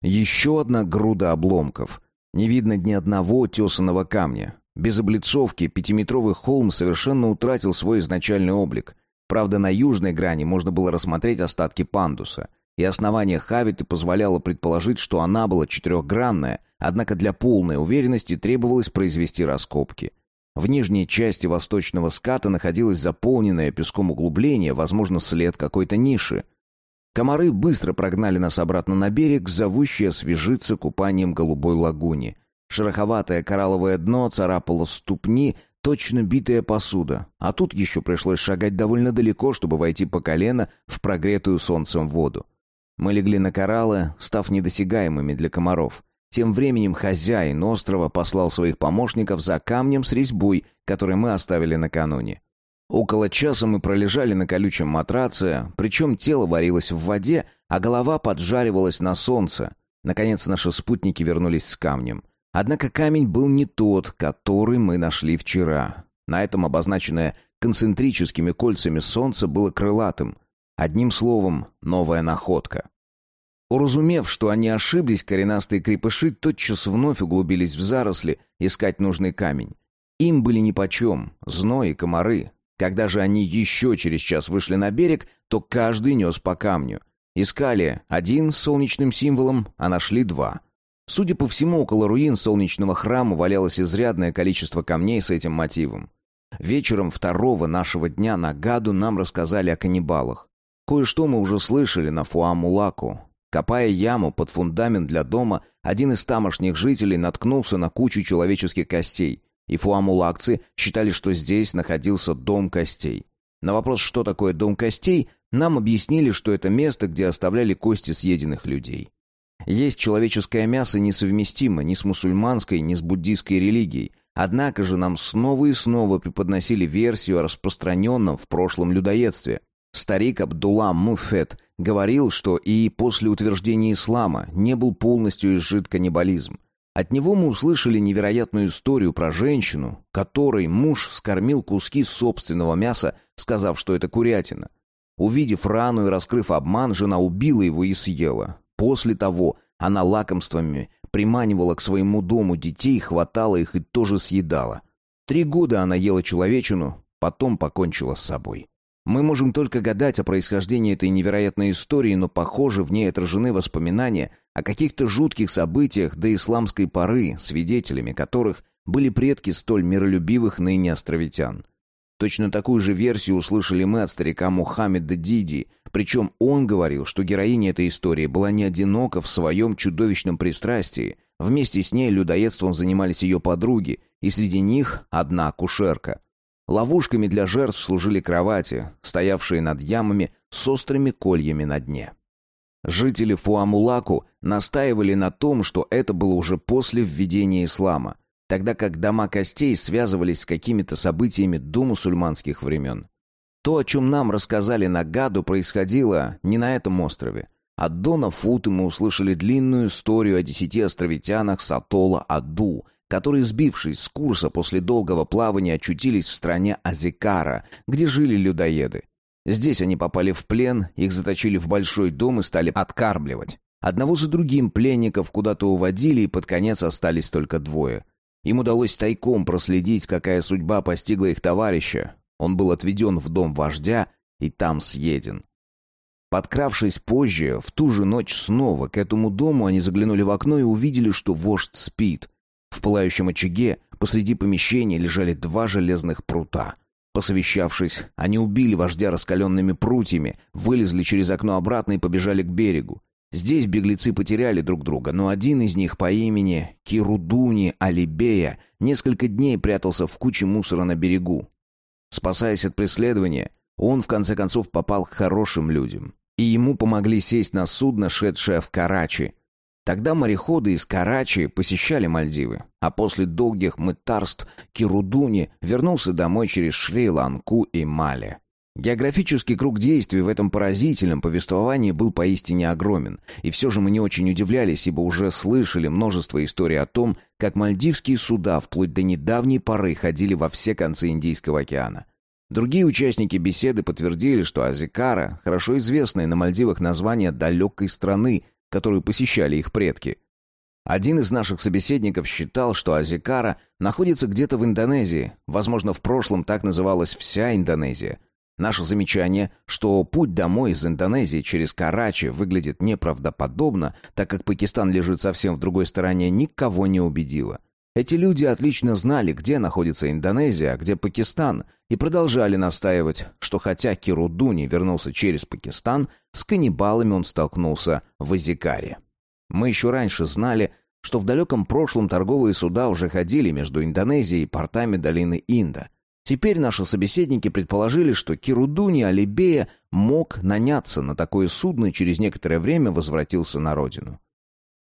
Еще одна груда обломков. Не видно ни одного тесаного камня. Без облицовки пятиметровый холм совершенно утратил свой изначальный облик. Правда, на южной грани можно было рассмотреть остатки пандуса. И основание Хавиты позволяло предположить, что она была четырехгранная, однако для полной уверенности требовалось произвести раскопки. В нижней части восточного ската находилось заполненное песком углубление, возможно, след какой-то ниши. Комары быстро прогнали нас обратно на берег, зовущие освежиться купанием голубой лагуни. Шероховатое коралловое дно царапало ступни, точно битая посуда. А тут еще пришлось шагать довольно далеко, чтобы войти по колено в прогретую солнцем воду. Мы легли на кораллы, став недосягаемыми для комаров. Тем временем хозяин острова послал своих помощников за камнем с резьбой, который мы оставили накануне. Около часа мы пролежали на колючем матраце, причем тело варилось в воде, а голова поджаривалась на солнце. Наконец наши спутники вернулись с камнем. Однако камень был не тот, который мы нашли вчера. На этом обозначенное концентрическими кольцами солнце было крылатым. Одним словом, новая находка. Уразумев, что они ошиблись, коренастые крепыши тотчас вновь углубились в заросли искать нужный камень. Им были нипочем, зной и комары. Когда же они еще через час вышли на берег, то каждый нес по камню. Искали один с солнечным символом, а нашли два — Судя по всему, около руин солнечного храма валялось изрядное количество камней с этим мотивом. Вечером второго нашего дня на Гаду нам рассказали о каннибалах. Кое-что мы уже слышали на Фуамулаку. Копая яму под фундамент для дома, один из тамошних жителей наткнулся на кучу человеческих костей, и фуамулакцы считали, что здесь находился дом костей. На вопрос, что такое дом костей, нам объяснили, что это место, где оставляли кости съеденных людей. Есть человеческое мясо несовместимо ни с мусульманской, ни с буддийской религией. Однако же нам снова и снова преподносили версию о распространенном в прошлом людоедстве. Старик Абдулла Муфет говорил, что и после утверждения ислама не был полностью изжит каннибализм. От него мы услышали невероятную историю про женщину, которой муж скормил куски собственного мяса, сказав, что это курятина. Увидев рану и раскрыв обман, жена убила его и съела. После того она лакомствами приманивала к своему дому детей, хватала их и тоже съедала. Три года она ела человечину, потом покончила с собой. Мы можем только гадать о происхождении этой невероятной истории, но, похоже, в ней отражены воспоминания о каких-то жутких событиях до исламской поры, свидетелями которых были предки столь миролюбивых ныне островитян. Точно такую же версию услышали мы от старика Мухаммеда Диди, причем он говорил, что героиня этой истории была не одинока в своем чудовищном пристрастии. Вместе с ней людоедством занимались ее подруги, и среди них одна кушерка. Ловушками для жертв служили кровати, стоявшие над ямами с острыми кольями на дне. Жители Фуамулаку настаивали на том, что это было уже после введения ислама, тогда как дома костей связывались с какими-то событиями до мусульманских времен. То, о чем нам рассказали на Гаду, происходило не на этом острове. От Дона Футы мы услышали длинную историю о десяти островитянах Сатола Аду, которые, сбившись с курса после долгого плавания, очутились в стране Азикара, где жили людоеды. Здесь они попали в плен, их заточили в большой дом и стали откармливать. Одного за другим пленников куда-то уводили, и под конец остались только двое. Им удалось тайком проследить, какая судьба постигла их товарища. Он был отведен в дом вождя и там съеден. Подкравшись позже, в ту же ночь снова к этому дому, они заглянули в окно и увидели, что вождь спит. В пылающем очаге посреди помещения лежали два железных прута. Посовещавшись, они убили вождя раскаленными прутьями, вылезли через окно обратно и побежали к берегу. Здесь беглецы потеряли друг друга, но один из них по имени Кирудуни Алибея несколько дней прятался в куче мусора на берегу. Спасаясь от преследования, он в конце концов попал к хорошим людям, и ему помогли сесть на судно, шедшее в Карачи. Тогда мореходы из Карачи посещали Мальдивы, а после долгих мытарств Кирудуни вернулся домой через Шри-Ланку и Мали. Географический круг действий в этом поразительном повествовании был поистине огромен, и все же мы не очень удивлялись, ибо уже слышали множество историй о том, как мальдивские суда вплоть до недавней поры ходили во все концы Индийского океана. Другие участники беседы подтвердили, что Азикара – хорошо известное на Мальдивах название далекой страны, которую посещали их предки. Один из наших собеседников считал, что Азикара находится где-то в Индонезии, возможно, в прошлом так называлась вся Индонезия – Наше замечание, что путь домой из Индонезии через Карачи выглядит неправдоподобно, так как Пакистан лежит совсем в другой стороне, никого не убедило. Эти люди отлично знали, где находится Индонезия, а где Пакистан, и продолжали настаивать, что хотя Кирудуни вернулся через Пакистан, с каннибалами он столкнулся в Азикаре. Мы еще раньше знали, что в далеком прошлом торговые суда уже ходили между Индонезией и портами долины Инда – Теперь наши собеседники предположили, что Кирудуни Алибея мог наняться на такое судно и через некоторое время возвратился на родину.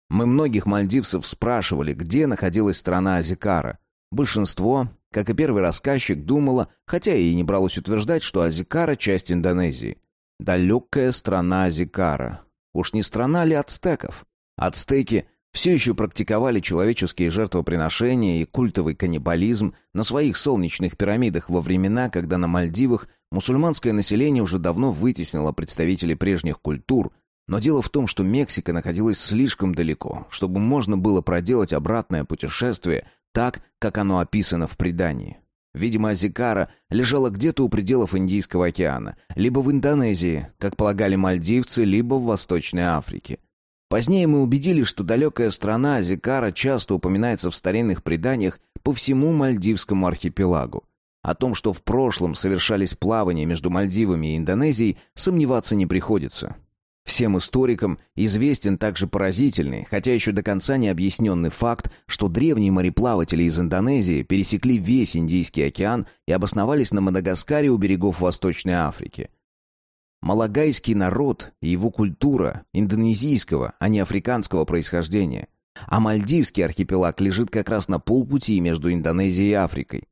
Мы многих мальдивцев спрашивали, где находилась страна Азикара. Большинство, как и первый рассказчик, думало, хотя и не бралось утверждать, что Азикара — часть Индонезии. Далекая страна Азикара. Уж не страна ли ацтеков? Ацтеки все еще практиковали человеческие жертвоприношения и культовый каннибализм на своих солнечных пирамидах во времена, когда на Мальдивах мусульманское население уже давно вытеснило представителей прежних культур, но дело в том, что Мексика находилась слишком далеко, чтобы можно было проделать обратное путешествие так, как оно описано в предании. Видимо, Азикара лежала где-то у пределов Индийского океана, либо в Индонезии, как полагали мальдивцы, либо в Восточной Африке. Позднее мы убедились, что далекая страна Азикара часто упоминается в старинных преданиях по всему Мальдивскому архипелагу. О том, что в прошлом совершались плавания между Мальдивами и Индонезией, сомневаться не приходится. Всем историкам известен также поразительный, хотя еще до конца не объясненный факт, что древние мореплаватели из Индонезии пересекли весь Индийский океан и обосновались на Мадагаскаре у берегов Восточной Африки. Малагайский народ и его культура индонезийского, а не африканского происхождения. А Мальдивский архипелаг лежит как раз на полпути между Индонезией и Африкой.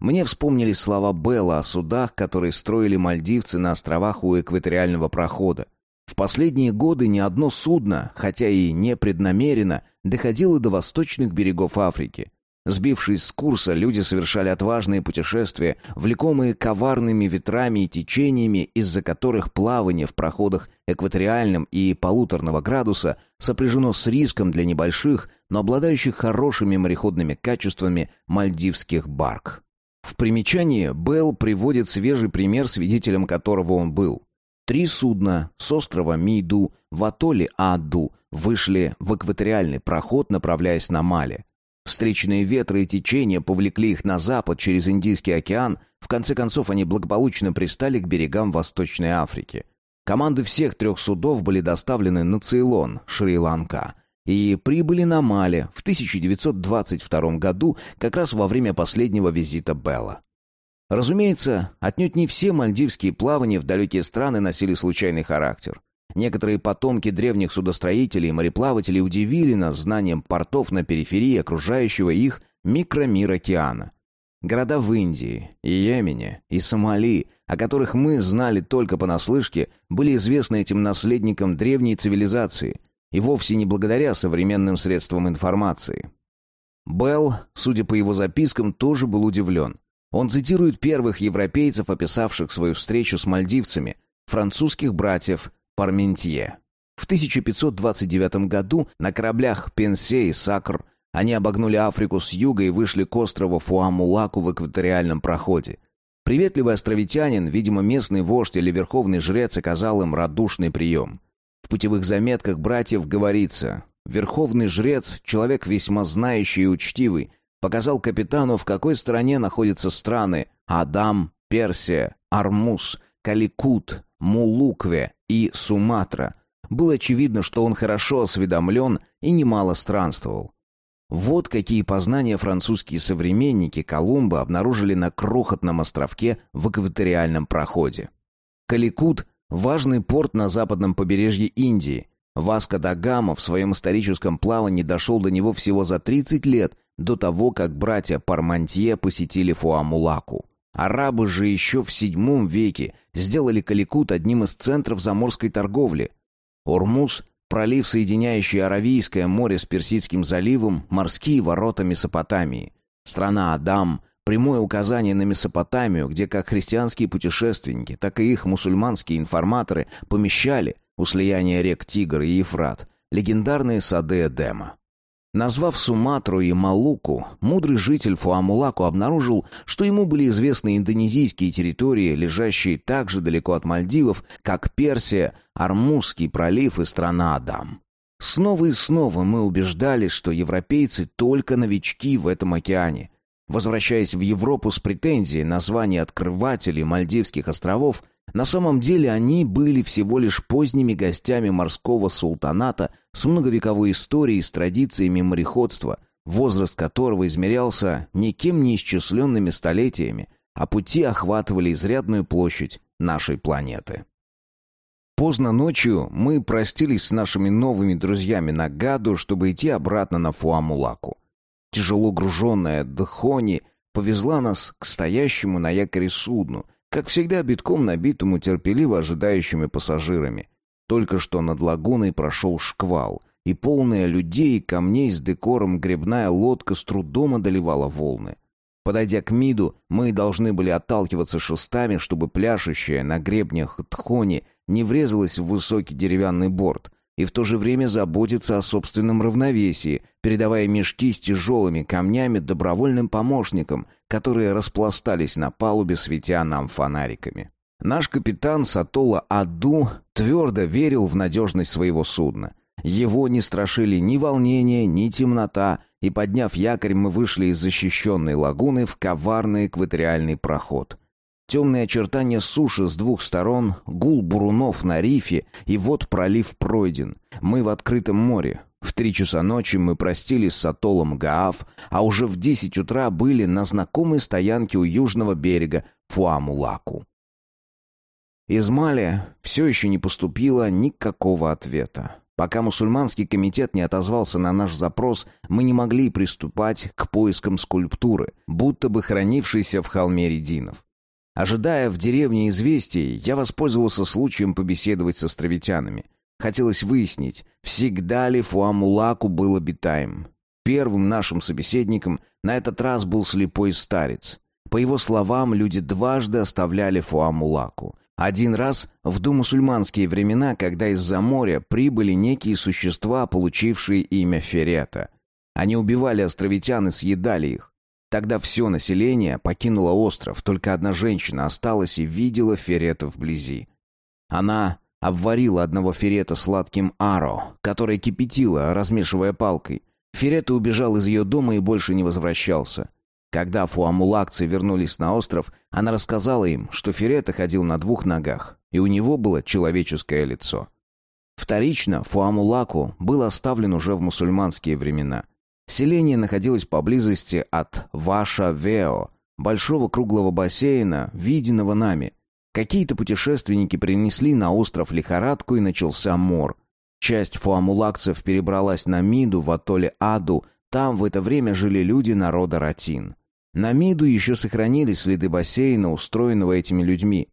Мне вспомнились слова Белла о судах, которые строили мальдивцы на островах у экваториального прохода. В последние годы ни одно судно, хотя и непреднамеренно, доходило до восточных берегов Африки. Сбившись с курса, люди совершали отважные путешествия, влекомые коварными ветрами и течениями, из-за которых плавание в проходах экваториальном и полуторного градуса сопряжено с риском для небольших, но обладающих хорошими мореходными качествами мальдивских барк. В примечании Белл приводит свежий пример, свидетелем которого он был. Три судна с острова Миду в атолле Аду вышли в экваториальный проход, направляясь на Мали. Встречные ветры и течения повлекли их на запад через Индийский океан. В конце концов, они благополучно пристали к берегам Восточной Африки. Команды всех трех судов были доставлены на Цейлон, Шри-Ланка, и прибыли на Мали в 1922 году, как раз во время последнего визита Белла. Разумеется, отнюдь не все мальдивские плавания в далекие страны носили случайный характер. Некоторые потомки древних судостроителей и мореплавателей удивили нас знанием портов на периферии окружающего их микромир океана. Города в Индии, и Йемене, и Сомали, о которых мы знали только понаслышке, были известны этим наследникам древней цивилизации, и вовсе не благодаря современным средствам информации. Белл, судя по его запискам, тоже был удивлен. Он цитирует первых европейцев, описавших свою встречу с мальдивцами, французских братьев Парментье. В 1529 году на кораблях Пенсе и Сакр они обогнули Африку с юга и вышли к острову Фуамулаку в экваториальном проходе. Приветливый островитянин, видимо, местный вождь или верховный жрец, оказал им радушный прием. В путевых заметках братьев говорится «Верховный жрец, человек весьма знающий и учтивый, показал капитану, в какой стране находятся страны Адам, Персия, Армуз, Каликут, Мулукве и Суматра. Было очевидно, что он хорошо осведомлен и немало странствовал. Вот какие познания французские современники Колумба обнаружили на крохотном островке в экваториальном проходе. Каликут – важный порт на западном побережье Индии. Васко да Гама в своем историческом плавании дошел до него всего за 30 лет до того, как братья Пармантье посетили Фуамулаку. Арабы же еще в VII веке сделали Каликут одним из центров заморской торговли. Ормуз, пролив, соединяющий Аравийское море с Персидским заливом, морские ворота Месопотамии. Страна Адам, прямое указание на Месопотамию, где как христианские путешественники, так и их мусульманские информаторы помещали – у слияния рек Тигр и Ефрат, легендарные сады Эдема. Назвав Суматру и Малуку, мудрый житель Фуамулаку обнаружил, что ему были известны индонезийские территории, лежащие так же далеко от Мальдивов, как Персия, Армузский пролив и страна Адам. Снова и снова мы убеждались, что европейцы только новички в этом океане. Возвращаясь в Европу с претензией на звание открывателей Мальдивских островов, на самом деле они были всего лишь поздними гостями морского султаната с многовековой историей и с традициями мореходства, возраст которого измерялся никем не исчисленными столетиями, а пути охватывали изрядную площадь нашей планеты. Поздно ночью мы простились с нашими новыми друзьями на Гаду, чтобы идти обратно на Фуамулаку. Тяжело груженная Дхони повезла нас к стоящему на якоре судну — как всегда, битком набитому терпеливо ожидающими пассажирами. Только что над лагуной прошел шквал, и полная людей и камней с декором гребная лодка с трудом одолевала волны. Подойдя к Миду, мы должны были отталкиваться шестами, чтобы пляшущая на гребнях Тхони не врезалась в высокий деревянный борт, и в то же время заботиться о собственном равновесии, передавая мешки с тяжелыми камнями добровольным помощникам, которые распластались на палубе, светя нам фонариками. Наш капитан Сатола Аду твердо верил в надежность своего судна. Его не страшили ни волнение, ни темнота, и, подняв якорь, мы вышли из защищенной лагуны в коварный экваториальный проход — Темные очертания суши с двух сторон, гул бурунов на рифе, и вот пролив пройден. Мы в открытом море. В три часа ночи мы простились с атоллом Гаав, а уже в десять утра были на знакомой стоянке у южного берега Фуамулаку. Из Мали все еще не поступило никакого ответа. Пока мусульманский комитет не отозвался на наш запрос, мы не могли приступать к поискам скульптуры, будто бы хранившейся в холме Рединов. Ожидая в деревне известий, я воспользовался случаем побеседовать с островитянами. Хотелось выяснить, всегда ли Фуамулаку был обитаем. Первым нашим собеседником на этот раз был слепой старец. По его словам, люди дважды оставляли Фуамулаку. Один раз в домусульманские времена, когда из-за моря прибыли некие существа, получившие имя Ферета. Они убивали островитян и съедали их. Тогда все население покинуло остров, только одна женщина осталась и видела ферета вблизи. Она обварила одного ферета сладким аро, которое кипятила, размешивая палкой. Ферета убежал из ее дома и больше не возвращался. Когда фуамулакцы вернулись на остров, она рассказала им, что Ферета ходил на двух ногах, и у него было человеческое лицо. Вторично Фуамулаку был оставлен уже в мусульманские времена – Селение находилось поблизости от Ваша-Вео, большого круглого бассейна, виденного нами. Какие-то путешественники принесли на остров лихорадку и начался мор. Часть фуамулакцев перебралась на Миду в атолле Аду, там в это время жили люди народа Ратин. На Миду еще сохранились следы бассейна, устроенного этими людьми.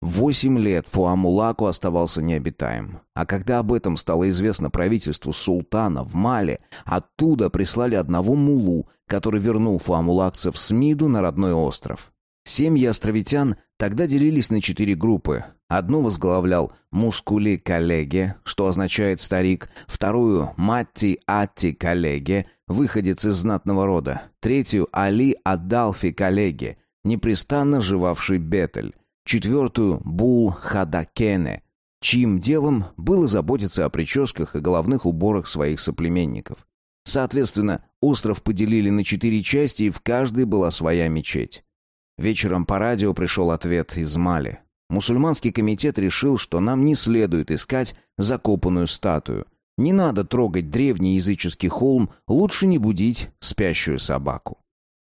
Восемь лет Фуамулаку оставался необитаем. А когда об этом стало известно правительству султана в Мале, оттуда прислали одного мулу, который вернул фуамулакцев с Миду на родной остров. Семьи островитян тогда делились на четыре группы. Одну возглавлял Мускули Коллеге, что означает «старик», вторую — Матти Атти Коллеге, выходец из знатного рода, третью — Али Адалфи Коллеге, непрестанно живавший Бетель, четвертую Бул Хадакене, чьим делом было заботиться о прическах и головных уборах своих соплеменников. Соответственно, остров поделили на четыре части, и в каждой была своя мечеть. Вечером по радио пришел ответ из Мали. Мусульманский комитет решил, что нам не следует искать закопанную статую. Не надо трогать древний языческий холм, лучше не будить спящую собаку.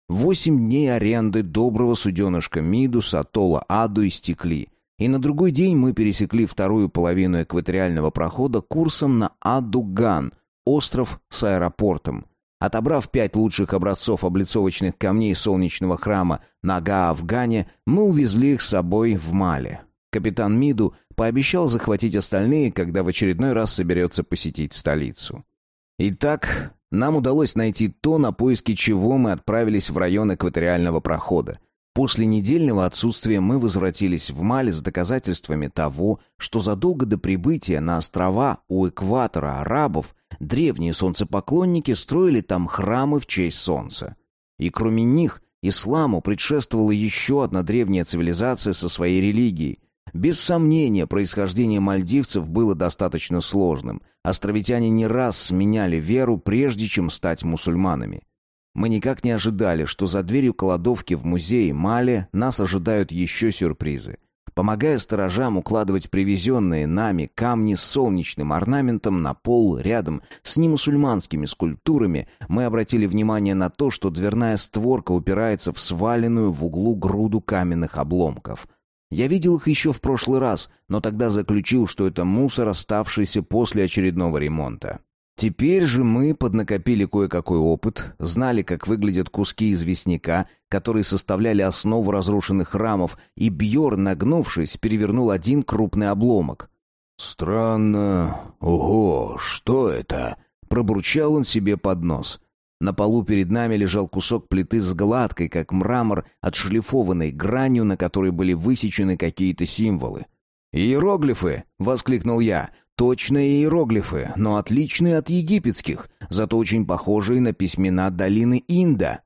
Восемь дней аренды доброго суденышка Миду с атолла Аду истекли, и на другой день мы пересекли вторую половину экваториального прохода курсом на Адуган, остров с аэропортом. Отобрав пять лучших образцов облицовочных камней солнечного храма на Гаавгане, мы увезли их с собой в Мале. Капитан Миду пообещал захватить остальные, когда в очередной раз соберется посетить столицу. Итак, нам удалось найти то, на поиски чего мы отправились в район экваториального прохода. После недельного отсутствия мы возвратились в Мали с доказательствами того, что задолго до прибытия на острова у экватора арабов древние солнцепоклонники строили там храмы в честь солнца. И кроме них, исламу предшествовала еще одна древняя цивилизация со своей религией. Без сомнения, происхождение мальдивцев было достаточно сложным. Островитяне не раз сменяли веру, прежде чем стать мусульманами. Мы никак не ожидали, что за дверью кладовки в музее Мали нас ожидают еще сюрпризы. Помогая сторожам укладывать привезенные нами камни с солнечным орнаментом на пол рядом с немусульманскими скульптурами, мы обратили внимание на то, что дверная створка упирается в сваленную в углу груду каменных обломков. Я видел их еще в прошлый раз, но тогда заключил, что это мусор, оставшийся после очередного ремонта. Теперь же мы поднакопили кое-какой опыт, знали, как выглядят куски известняка, которые составляли основу разрушенных храмов, и Бьор, нагнувшись, перевернул один крупный обломок. «Странно. Ого, что это?» — пробурчал он себе под нос. На полу перед нами лежал кусок плиты с гладкой, как мрамор, отшлифованной гранью, на которой были высечены какие-то символы. «Иероглифы!» — воскликнул я. Точные иероглифы, но отличные от египетских, зато очень похожие на письмена долины Инда.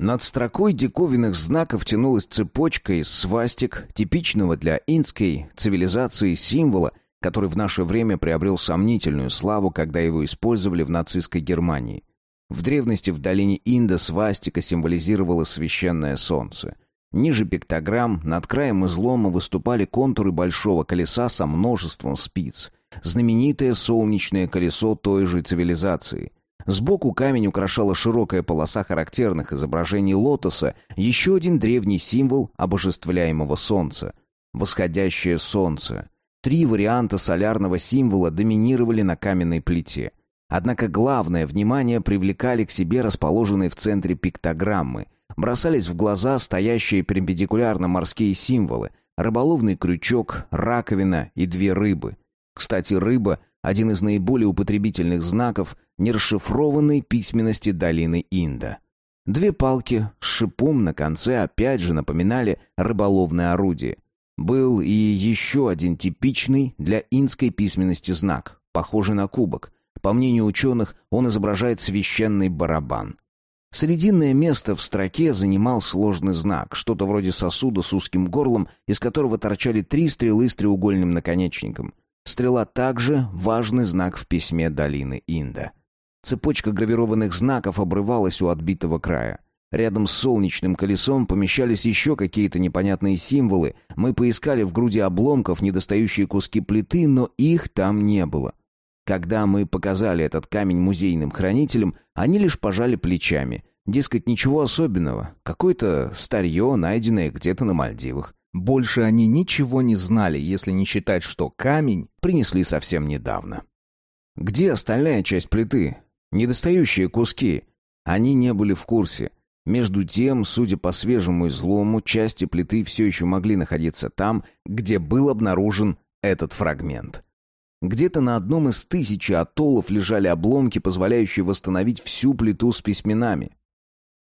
Над строкой диковинных знаков тянулась цепочка из свастик, типичного для инской цивилизации символа, который в наше время приобрел сомнительную славу, когда его использовали в нацистской Германии. В древности в долине Инда свастика символизировала священное солнце. Ниже пиктограмм над краем излома выступали контуры большого колеса со множеством спиц знаменитое солнечное колесо той же цивилизации. Сбоку камень украшала широкая полоса характерных изображений лотоса, еще один древний символ обожествляемого солнца — восходящее солнце. Три варианта солярного символа доминировали на каменной плите. Однако главное внимание привлекали к себе расположенные в центре пиктограммы. Бросались в глаза стоящие перпендикулярно морские символы — рыболовный крючок, раковина и две рыбы — кстати, рыба — один из наиболее употребительных знаков нерасшифрованной письменности долины Инда. Две палки с шипом на конце опять же напоминали рыболовное орудие. Был и еще один типичный для инской письменности знак, похожий на кубок. По мнению ученых, он изображает священный барабан. Срединное место в строке занимал сложный знак, что-то вроде сосуда с узким горлом, из которого торчали три стрелы с треугольным наконечником. Стрела также важный знак в письме долины Инда. Цепочка гравированных знаков обрывалась у отбитого края. Рядом с солнечным колесом помещались еще какие-то непонятные символы. Мы поискали в груди обломков недостающие куски плиты, но их там не было. Когда мы показали этот камень музейным хранителям, они лишь пожали плечами. Дескать, ничего особенного. Какое-то старье, найденное где-то на Мальдивах. Больше они ничего не знали, если не считать, что камень принесли совсем недавно. Где остальная часть плиты? Недостающие куски. Они не были в курсе. Между тем, судя по свежему излому, части плиты все еще могли находиться там, где был обнаружен этот фрагмент. Где-то на одном из тысячи атоллов лежали обломки, позволяющие восстановить всю плиту с письменами.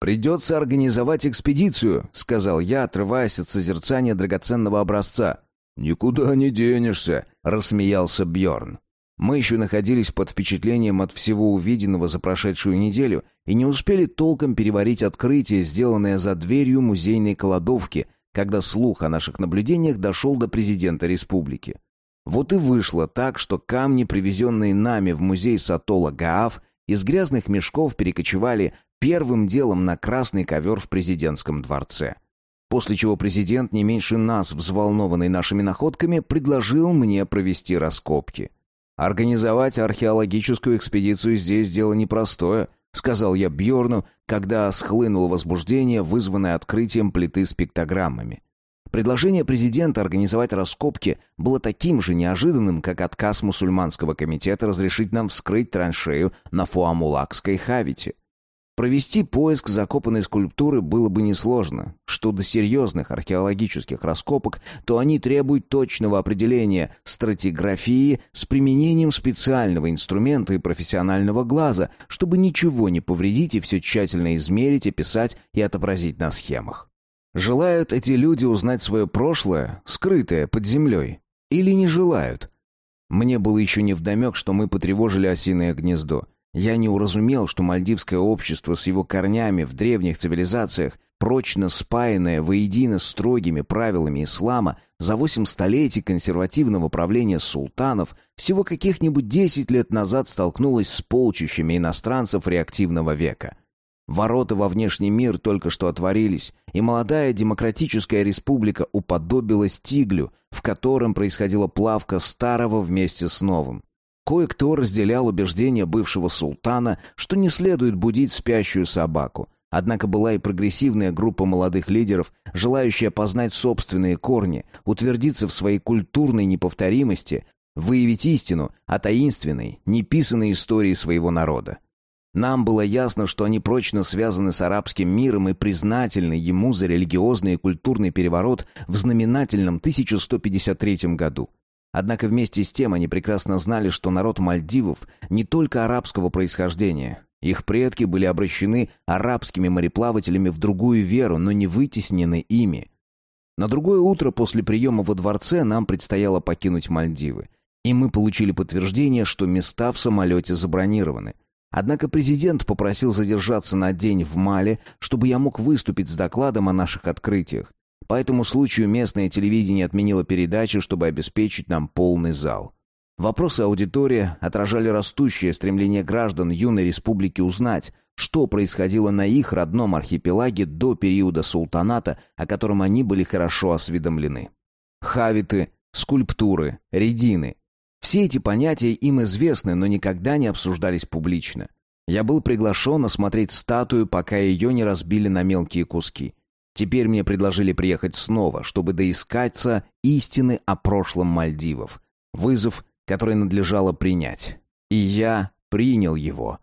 «Придется организовать экспедицию», — сказал я, отрываясь от созерцания драгоценного образца. «Никуда не денешься», — рассмеялся Бьорн. Мы еще находились под впечатлением от всего увиденного за прошедшую неделю и не успели толком переварить открытие, сделанное за дверью музейной кладовки, когда слух о наших наблюдениях дошел до президента республики. Вот и вышло так, что камни, привезенные нами в музей Сатола Гаав, из грязных мешков перекочевали первым делом на красный ковер в президентском дворце. После чего президент, не меньше нас, взволнованный нашими находками, предложил мне провести раскопки. «Организовать археологическую экспедицию здесь дело непростое», сказал я Бьорну, когда схлынуло возбуждение, вызванное открытием плиты с пиктограммами. Предложение президента организовать раскопки было таким же неожиданным, как отказ мусульманского комитета разрешить нам вскрыть траншею на Фуамулакской Хавите. Провести поиск закопанной скульптуры было бы несложно. Что до серьезных археологических раскопок, то они требуют точного определения стратиграфии с применением специального инструмента и профессионального глаза, чтобы ничего не повредить и все тщательно измерить, описать и отобразить на схемах. Желают эти люди узнать свое прошлое, скрытое под землей? Или не желают? Мне было еще невдомек, что мы потревожили осиное гнездо. Я не уразумел, что мальдивское общество с его корнями в древних цивилизациях, прочно спаянное воедино строгими правилами ислама, за восемь столетий консервативного правления султанов всего каких-нибудь десять лет назад столкнулось с полчищами иностранцев реактивного века. Ворота во внешний мир только что отворились, и молодая демократическая республика уподобилась тиглю, в котором происходила плавка старого вместе с новым. Кое-кто разделял убеждения бывшего султана, что не следует будить спящую собаку. Однако была и прогрессивная группа молодых лидеров, желающая познать собственные корни, утвердиться в своей культурной неповторимости, выявить истину о таинственной, неписанной истории своего народа. Нам было ясно, что они прочно связаны с арабским миром и признательны ему за религиозный и культурный переворот в знаменательном 1153 году. Однако вместе с тем они прекрасно знали, что народ Мальдивов не только арабского происхождения. Их предки были обращены арабскими мореплавателями в другую веру, но не вытеснены ими. На другое утро после приема во дворце нам предстояло покинуть Мальдивы. И мы получили подтверждение, что места в самолете забронированы. Однако президент попросил задержаться на день в Мале, чтобы я мог выступить с докладом о наших открытиях. По этому случаю местное телевидение отменило передачу, чтобы обеспечить нам полный зал. Вопросы аудитории отражали растущее стремление граждан юной республики узнать, что происходило на их родном архипелаге до периода султаната, о котором они были хорошо осведомлены. Хавиты, скульптуры, редины, все эти понятия им известны, но никогда не обсуждались публично. Я был приглашен осмотреть статую, пока ее не разбили на мелкие куски. Теперь мне предложили приехать снова, чтобы доискаться истины о прошлом Мальдивов. Вызов, который надлежало принять. И я принял его.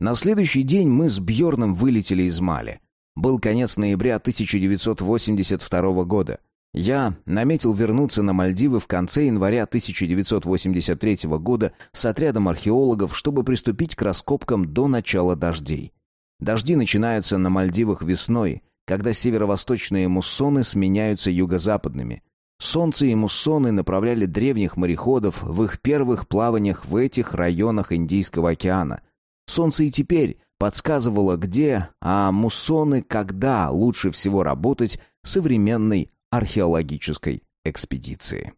На следующий день мы с Бьорном вылетели из Мали. Был конец ноября 1982 года. Я наметил вернуться на Мальдивы в конце января 1983 года с отрядом археологов, чтобы приступить к раскопкам до начала дождей. Дожди начинаются на Мальдивах весной, когда северо-восточные муссоны сменяются юго-западными. Солнце и муссоны направляли древних мореходов в их первых плаваниях в этих районах Индийского океана. Солнце и теперь подсказывало, где, а муссоны когда лучше всего работать современной археологической экспедиции.